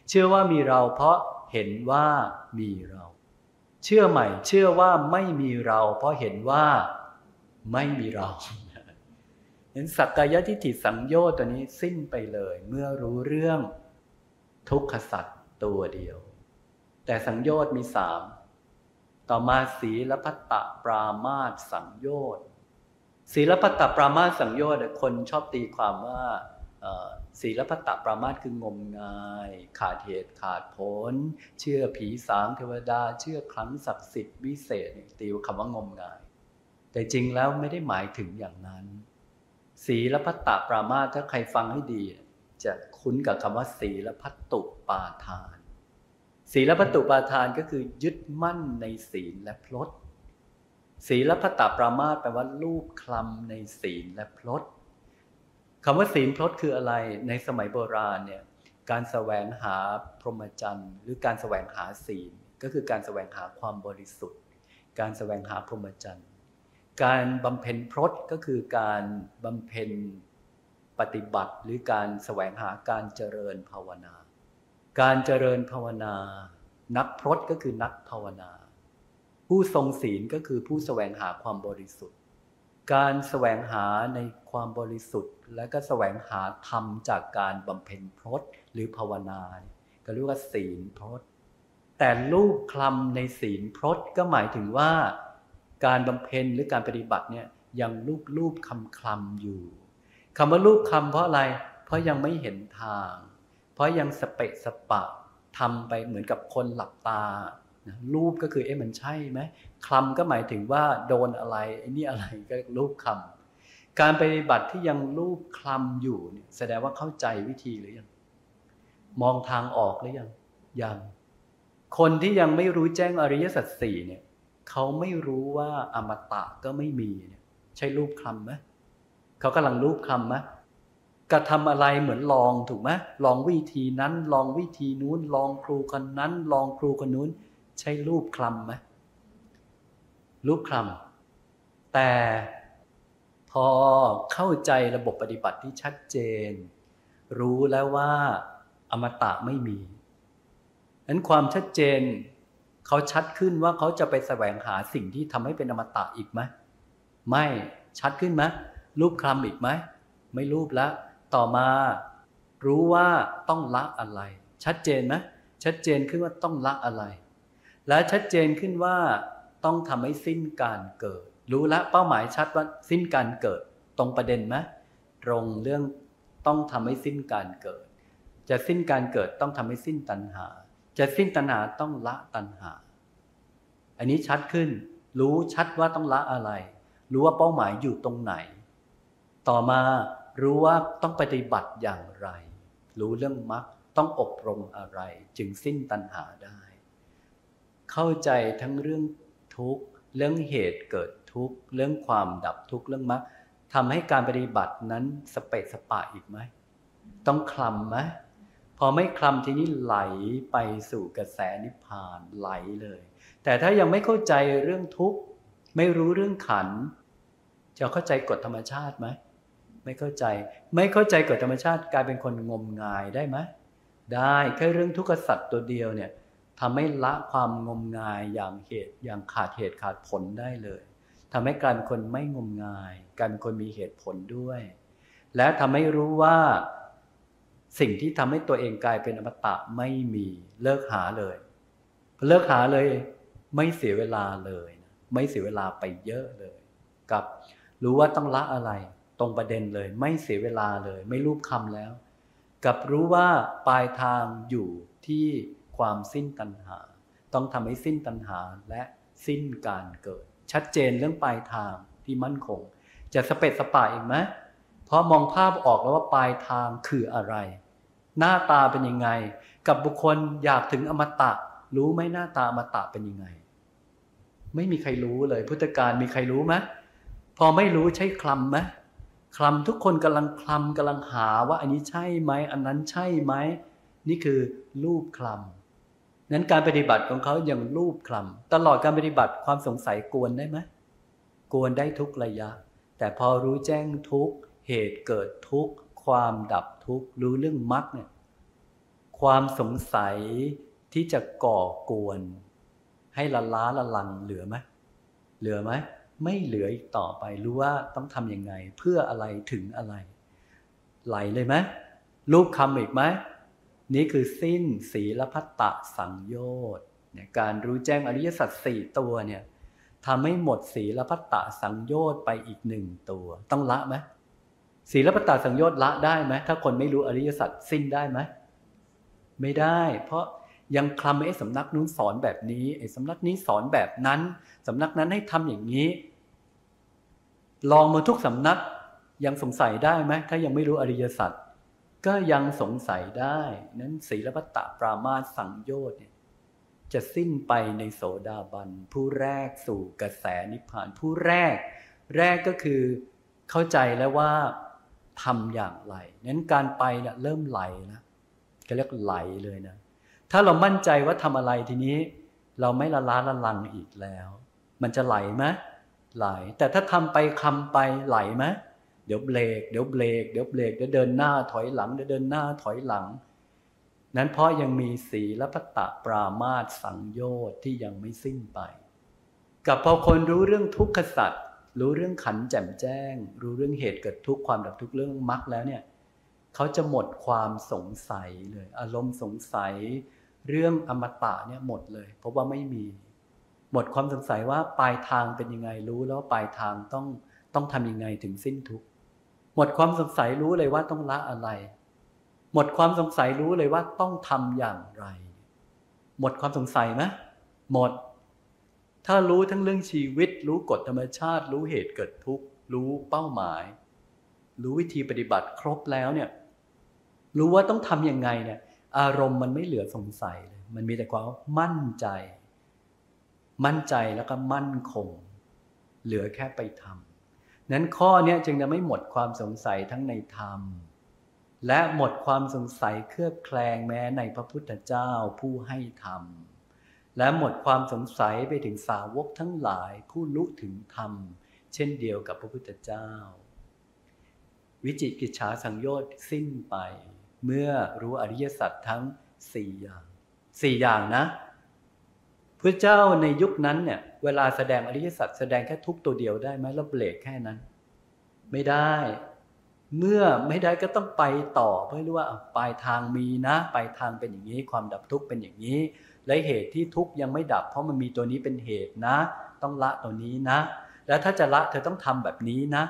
เชื่อว่ามีเราเพราะเห็นว่ามีเรา เชื่อใหม่ เชื่อว่าไม่มีเรา เพราะเห็นว่าไม่มีเรา เห็นสักกายทิฏฐิสังโยชน์ตัวนี้สิ้นไปเลย เมื่อรู้เรื่องทุกขสัตว์ตัวเดียว แต่สังโยชน์มีสามต่อมาสีลพัตตปรามาสสังโยชน์ศีลพัตตปรามาสสังโยชน์คนชอบตีความว่าศีลพัตตปรามาสคืองมงาย ขาดเหตุขาดผล เชื่อผีสางเทวดา เชื่อครั้งศักดิ์สิทธิ์วิเศษตีคำว่างมงาย แต่จริงแล้วไม่ได้หมายถึงอย่างนั้น ศีลพัตตปรามาถ้าใครฟังให้ดี จะคุ้นกับคำว่า ศีลพัตตุปาทาน ศีลพัตตุปาทานก็คือยึดมั่นในศีลและพลดศีลพัตตปรามาแปลว่ารูปคลำในศีลและพลดคำว่าศีลพลดคืออะไร ในสมัยโบราณเนี่ยการแสวงหาพรหมจรรย์หรือการแสวงหาศีล ก็คือการแสวงหาความบริสุทธิ์ การแสวงหาพรหมจรรย์ การบำเพ็ญพรตก็คือการบำเพ็ญปฏิบัติหรือการแสวงหาการเจริญภาวนา การเจริญภาวนา นักพรตก็คือนักภาวนา ผู้ทรงศีลก็คือผู้แสวงหาความบริสุทธิ์ การแสวงหาในความบริสุทธิ์ และก็แสวงหาธรรมจากการบำเพ็ญพรตหรือภาวนาก็เรียกว่าศีลพรตแต่รูปคลำในศีลพรตก็หมายถึงว่า การบำเพ็ญหรือการปฏิบัติเนี่ยยังรูปรูปคำคลำอยู่คำว่ารูปคำเพราะอะไร เพราะยังไม่เห็นทาง เพราะยังสเปะสปะทำไปเหมือนกับคนหลับตารูปก็คือเอ๊ะมันใช่ไหมคลำก็หมายถึงว่าโดนอะไรไอ้นี่อะไรก็รูปคำการปฏิบัติที่ยังรูปคลำอยู่เนี่ยแสดงว่าเข้าใจวิธีหรือยังมองทางออกหรือยังยัง คนที่ยังไม่รู้แจ้งอริยสัจสี่เนี่ย เขาไม่รู้ว่าอมตะก็ไม่มีเนี่ยใช่รูปคลำไหมเขากำลังรูปคลำไหมกระทำอะไรเหมือนลองถูกไหมลองวิธีนั้นลองวิธีนู้น ลองครูคนนั้น ลองครูคนนู้น ใช่รูปคลำไหมรูปคลำแต่พอเข้าใจระบบปฏิบัติที่ชัดเจน รู้แล้วว่าอมตะไม่มีนั้นความชัดเจน เขาชัดขึ้นว่าเขาจะไปแสวงหาสิ่งที่ทำให้เป็นอมตะอีกไหมไม่ชัดขึ้นไหมรูปคลำอีกไหมไม่รูปแล้วต่อมา รู้ว่าต้องละอะไร ชัดเจนไหมชัดเจนขึ้นว่าต้องละอะไร และชัดเจนขึ้นว่าต้องทำให้สิ้นการเกิด รู้ล้วเป้าหมายชัดว่าสิ้นการเกิด ตรงประเด็นไหมตรงเรื่องต้องทำให้สิ้นการเกิด จะสิ้นการเกิดต้องทำให้สิ้นตัณหา จะสิ้นตัณหาต้องละตัณหา อันนี้ชัดขึ้น รู้ชัดว่าต้องละอะไร รู้ว่าเป้าหมายอยู่ตรงไหน ต่อมารู้ว่าต้องปฏิบัติอย่างไร รู้เรื่องมรรคต้องอบรมอะไร จึงสิ้นตัณหาได้ เข้าใจทั้งเรื่องทุกข์เรื่องเหตุเกิดทุกข์เรื่องความดับทุกข์เรื่องมรรคทำให้การปฏิบัตินั้นสเปะสปะอีกไหม ต้องคลำไหม พอไม่คลำทีนี้ไหลไปสู่กระแสนิพพานไหลเลย แต่ถ้ายังไม่เข้าใจเรื่องทุกข์ไม่รู้เรื่องขัน จะเข้าใจกฎธรรมชาติไหมไม่เข้าใจ ไม่เข้าใจกฎธรรมชาติกลายเป็นคนงมงายได้ไหมได้แค่เรื่องทุกข์สัตว์ตัวเดียวเนี่ยทำให้ละความงมงายอย่างเหตุอย่างขาดเหตุขาดผลได้เลยทำให้กลายเป็นคนไม่งมงายกลายเป็นคนมีเหตุผลด้วย และทำให้รู้ว่า สิ่งที่ทำให้ตัวเองกลายเป็นอมตะไม่มีเลิกหาเลยเลิกหาเลย ไม่เสียเวลาเลยไม่เสียเวลาไปเยอะเลย กับ รู้ว่าต้องละอะไร ตรงประเด็นเลย ไม่เสียเวลาเลย ไม่รูปคำแล้ว กับรู้ว่าปลายทางอยู่ที่ความสิ้นตัณหา ต้องทำให้สิ้นตัณหาและสิ้นการเกิด ชัดเจนเรื่องปลายทางที่มั่นคง จะสเปดสปาอีกไหมเพราะมองภาพออกแล้วว่าปลายทางคืออะไร หน้าตาเป็นยังไง กับบุคคลอยากถึงอมตะ รู้ไหมหน้าตาอมตะเป็นยังไง ไม่มีใครรู้เลย พุทธการมีใครรู้ไหมพอไม่รู้ใช่คลำไหมคลำทุกคนกำลังคลำกำลังหาว่าอันนี้ใช่ไหมอันนั้นใช่ไหมนี่คือรูปคลำนั้นการปฏิบัติของเขาอย่างรูปคลำตลอดการปฏิบัติความสงสัยกวนได้ไหมกวนได้ทุกระยะ แต่พอรู้แจ้งทุกเหตุเกิดทุก ความดับทุกข์ รู้เรื่องมรรคเนี่ยความสงสัยที่จะก่อกวน ให้ละล้าละลังเหลือไหมเหลือไหมไม่เหลืออีกต่อไปรู้ว่าต้องทำยังไง เพื่ออะไรถึงอะไร ไหลเลยไหมรูปคำอีกไหมนี่คือสิ้นศีลพัตตะสังโยชนี่การรู้แจ้งอริยสัจสี่ตัวเนี่ยทำให้หมดศีลพัตตะสังโยชน์ไปอีกหนึ่งตัว ต้องละไหม ศีลพัตตะสังโยชน์ละได้ไหมถ้าคนไม่รู้อริยสัจสิ้นได้ไหมไม่ได้ เพราะยังคลำไอ้สำนักนู้นสอนแบบนี้ไอ้สำนักนี้สอนแบบนั้นสำนักนั้นให้ทำอย่างนี้ ลองมาทุกสำนักยังสงสัยได้ไหมถ้ายังไม่รู้อริยสัจก็ยังสงสัยได้ นั้นศีลพัตตปรามาสังโยชน์เนี่ยจะสิ้นไปในโสดาบัน ผู้แรกสู่กระแสนิพพาน ผู้แรก แรกก็คือเข้าใจแล้วว่า ทำอย่างไรนั้นการไปเนี่ยเริ่มไหลนะก็เรียกไหลเลยนะ ถ้าเรามั่นใจว่าทำอะไรทีนี้ เราไม่ละล้าละลังอีกแล้ว มันจะไหลไหมไหล แต่ถ้าทำไปคำไปไหลไหมเดี๋ยวเบรกเดี๋ยวเบรกเดี๋ยวเบรกเดี๋ยวเดินหน้าถอยหลังเดี๋ยวเดินหน้าถอยหลัง นั้นเพราะยังมีสีและพัตตะปรามาสสังโยชน์ที่ยังไม่สิ้นไป กับพอคนรู้เรื่องทุกขสัตว์ รู้เรื่องขันแจ่มแจ้ง รู้เรื่องเหตุเกิดทุกข์ความดับทุกข์เรื่องมรรคแล้วเนี่ยเขาจะหมดความสงสัยเลย อารมณ์สงสัย เรื่องอมตะเนี่ยหมดเลย เพราะว่าไม่มี หมดความสงสัยว่าปลายทางเป็นยังไงรู้แล้วปลายทางต้องต้องทำยังไงถึงสิ้นทุกข์หมดความสงสัยรู้เลยว่าต้องละอะไร หมดความสงสัยรู้เลยว่าต้องทำอย่างไร หมดความสงสัยไหมหมด ถ้ารู้ทั้งเรื่องชีวิต รู้กฎธรรมชาติ รู้เหตุเกิดทุกข์ รู้เป้าหมาย รู้วิธีปฏิบัติครบแล้วเนี่ย รู้ว่าต้องทำยังไงเนี่ย อารมณ์มันไม่เหลือสงสัยเลย มันมีแต่ความมั่นใจ มั่นใจแล้วก็มั่นคง เหลือแค่ไปทำนั้นข้อนี้จึงจะไม่หมดความสงสัยทั้งในธรรม และหมดความสงสัยเครือบแคลงแม้ในพระพุทธเจ้าผู้ให้ธรรม และหมดความสงสัยไปถึงสาวกทั้งหลายผู้รู้ถึงธรรม เช่นเดียวกับพระพุทธเจ้า วิจิกิจฉาสังโยชน์สิ้นไป เมื่อรู้อริยสัจทั้งสี่อย่างสี่อย่างนะพระเจ้าในยุคนั้นเนี่ย เวลาแสดงอริยสัจแสดงแค่ทุกตัวเดียวได้ไหมแล้วเบรกแค่นั้น ไม่ได้ เมื่อไม่ได้ก็ต้องไปต่อเพื่อรู้ว่าปลายทางมีนะปลายทางเป็นอย่างนี้ ความดับทุกข์เป็นอย่างนี้ และเหตุที่ทุกข์ยังไม่ดับ เพราะมันมีตัวนี้เป็นเหตุนะ ต้องละตัวนี้นะ แล้วถ้าจะละเธอต้องทำแบบนี้นะ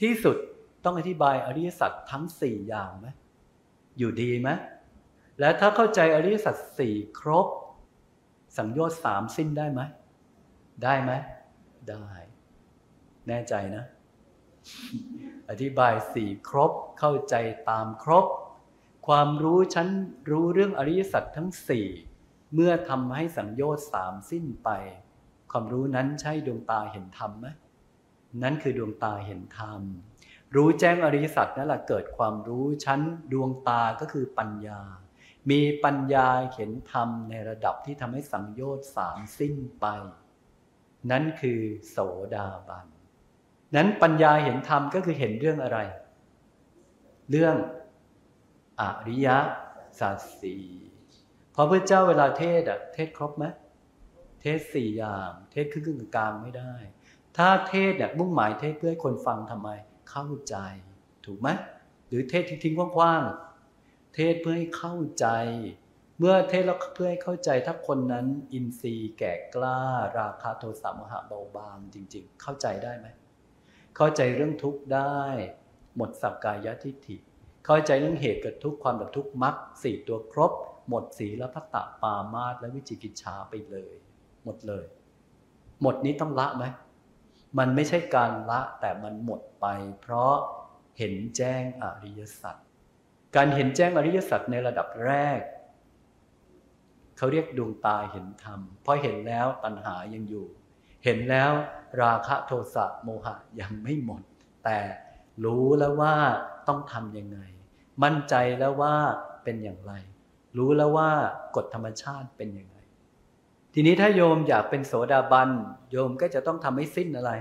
ที่สุดต้องอธิบายอริยสัจทั้งสี่อย่างไหมอยู่ดีไหมและถ้าเข้าใจอริยสัจสี่ครบ สังโยชน์สามสิ้นได้ไหมได้ไหมได้ แน่ใจนะ อธิบายสี่ครบเข้าใจตามครบ ความรู้ฉันรู้เรื่องอริยสัจทั้งสี่ เมื่อทำให้สังโยชน์สามสิ้นไป ความรู้นั้นใช่ดวงตาเห็นธรรมไหมนั่นคือดวงตาเห็นธรรม รู้แจ้งอริยสัจนั่นแหละเกิดความรู้ชั้นดวงตาก็คือปัญญา มีปัญญาเห็นธรรมในระดับที่ทำให้สังโยชน์สามสิ้นไป นั่นคือโสดาบัน นั้นปัญญาเห็นธรรมก็คือเห็นเรื่องอะไร เรื่องอริยสัจสี่ พอพระเจ้าเวลาเทศอะเทศครบไหมเทศสี่อย่าง เทศครึ่งกลางไม่ได้ ถ้าเทศเนี่ยมุ่งหมายเทศเพื่อให้คนฟังทำไม เข้าใจ ถูกไหมหรือเทศทิ้งๆกว้างๆเทศเพื่อให้เข้าใจ เมื่อเทศแล้วเพื่อให้เข้าใจถ้าคนนั้น อินทรีย์แก่กล้า ราคาโทสะมหะเบาบางจริง ๆ เข้าใจได้ไหมเข้าใจเรื่องทุกข์ได้ หมดสักกายทิฏฐิ เข้าใจเรื่องเหตุเกิดทุกข์ความดับทุกข์มรรคสี่ตัวครบ หมดสีและพัตตาปามาตและวิจิกิจชาไปเลย หมดเลย หมดนี้ต้องละไหมมันไม่ใช่การละแต่มันหมดไป เพราะเห็นแจ้งอริยสัจการเห็นแจ้งอริยสัจในระดับแรกเขาเรียกดวงตาเห็นธรรมเพราะเห็นแล้วตัณหายังอยู่ เห็นแล้วราคะโทสะโมหะยังไม่หมด แต่รู้แล้วว่าต้องทำยังไง มั่นใจแล้วว่าเป็นอย่างไร รู้แล้วว่ากฎธรรมชาติเป็นยังไง ทีนี้ถ้าโยมอยากเป็นโสดาบัน โยมก็จะต้องทำให้สิ้นอะไร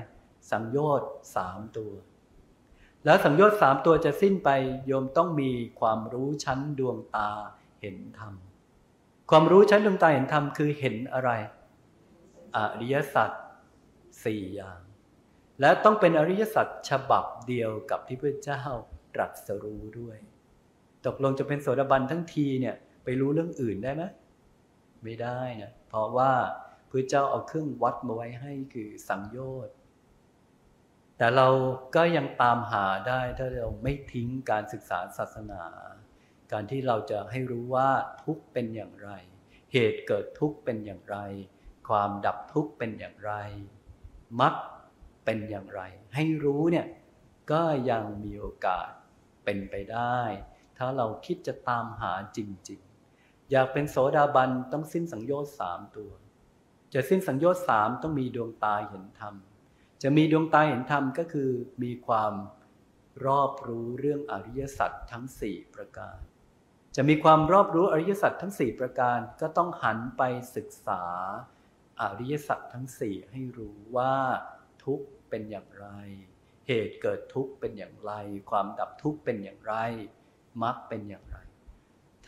สังโยชน์สามตัว แล้วสังโยชน์สามตัวจะสิ้นไป โยมต้องมีความรู้ชั้นดวงตาเห็นธรรม ความรู้ชั้นดวงตาเห็นธรรมคือเห็นอะไร อริยสัจสี่อย่าง และต้องเป็นอริยสัจฉบับเดียวกับที่พระเจ้าตรัสรู้ด้วย ตกลงจะเป็นโสดาบันทั้งทีเนี่ย รู้เรื่องอื่นได้ไหมไม่ได้นะเพราะว่าพระเจ้าเอาเครื่องวัดมาไว้ให้คือสังโยชน์แต่เราก็ยังตามหาได้ถ้าเราไม่ทิ้งการศึกษาศาสนา การที่เราจะให้รู้ว่าทุกเป็นอย่างไร เหตุเกิดทุกเป็นอย่างไร ความดับทุกเป็นอย่างไรมรรคเป็นอย่างไร ให้รู้เนี่ยก็ยังมีโอกาสเป็นไปได้ ถ้าเราคิดจะตามหาจริง ๆ อยากเป็นโสดาบันต้องสิ้นสังโยชน์สามตัว จะสิ้นสังโยชน์สามต้องมีดวงตาเห็นธรรม จะมีดวงตาเห็นธรรมก็คือมีความรอบรู้เรื่องอริยสัจทั้งสี่ประการ จะมีความรอบรู้อริยสัจทั้งสี่ประการก็ต้องหันไปศึกษาอริยสัจทั้งสี่ให้รู้ว่าทุกเป็นอย่างไร เหตุเกิดทุกเป็นอย่างไร ความดับทุกเป็นอย่างไรมรรคเป็นอย่าง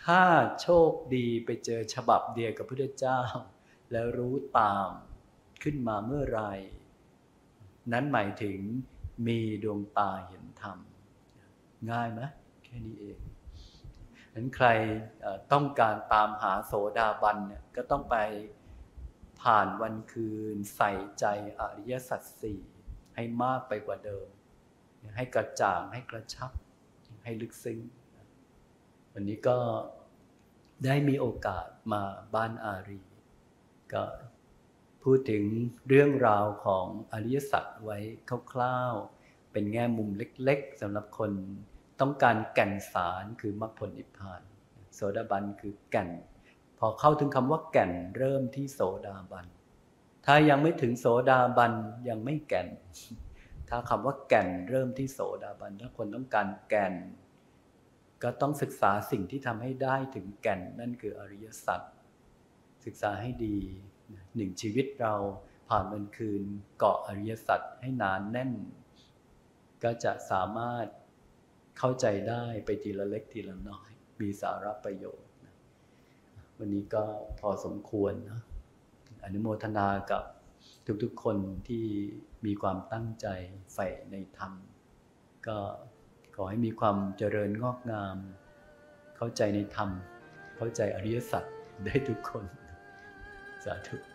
ถ้าโชคดีไปเจอฉบับเดียวกับพระเจ้า แล้วรู้ตามขึ้นมาเมื่อไรนั้นหมายถึงมีดวงตาเห็นธรรม ง่ายไหมแค่นี้เองนั้นใครต้องการตามหาโสดาบันเนี่ยก็ต้องไปผ่านวันคืนใส่ใจอริยสัจสี่ให้มากไปกว่าเดิม ให้กระจ่างให้กระชับ ให้ลึกซึ้ง วันนี้ก็ได้มีโอกาสมาบ้านอารี ก็พูดถึงเรื่องราวของอริยสัจไว้คร่าวๆ เป็นแง่มุมเล็กๆสำหรับคนต้องการแก่นสารคือมรรคผลนิพพาน โสดาบันคือแก่น พอเข้าถึงคำว่าแก่นเริ่มที่โสดาบัน ถ้ายังไม่ถึงโสดาบันยังไม่แก่น ถ้าคำว่าแก่นเริ่มที่โสดาบัน ถ้าคนต้องการแก่น ก็ต้องศึกษาสิ่งที่ทำให้ได้ถึงแก่นนั่นคืออริยสัจศึกษาให้ดีหนึ่งชีวิตเราผ่านมันคืนเกาะอริยสัจให้นานแน่น ก็จะสามารถเข้าใจได้ไปทีละเล็กทีละน้อย มีสาระประโยชน์ วันนี้ก็พอสมควรนะอนุโมทนากับทุกๆคนที่มีความตั้งใจใฝ่ในธรรม ก็ ขอให้มีความเจริญงอกงาม เข้าใจในธรรม เข้าใจอริยสัจได้ทุกคน สาธุ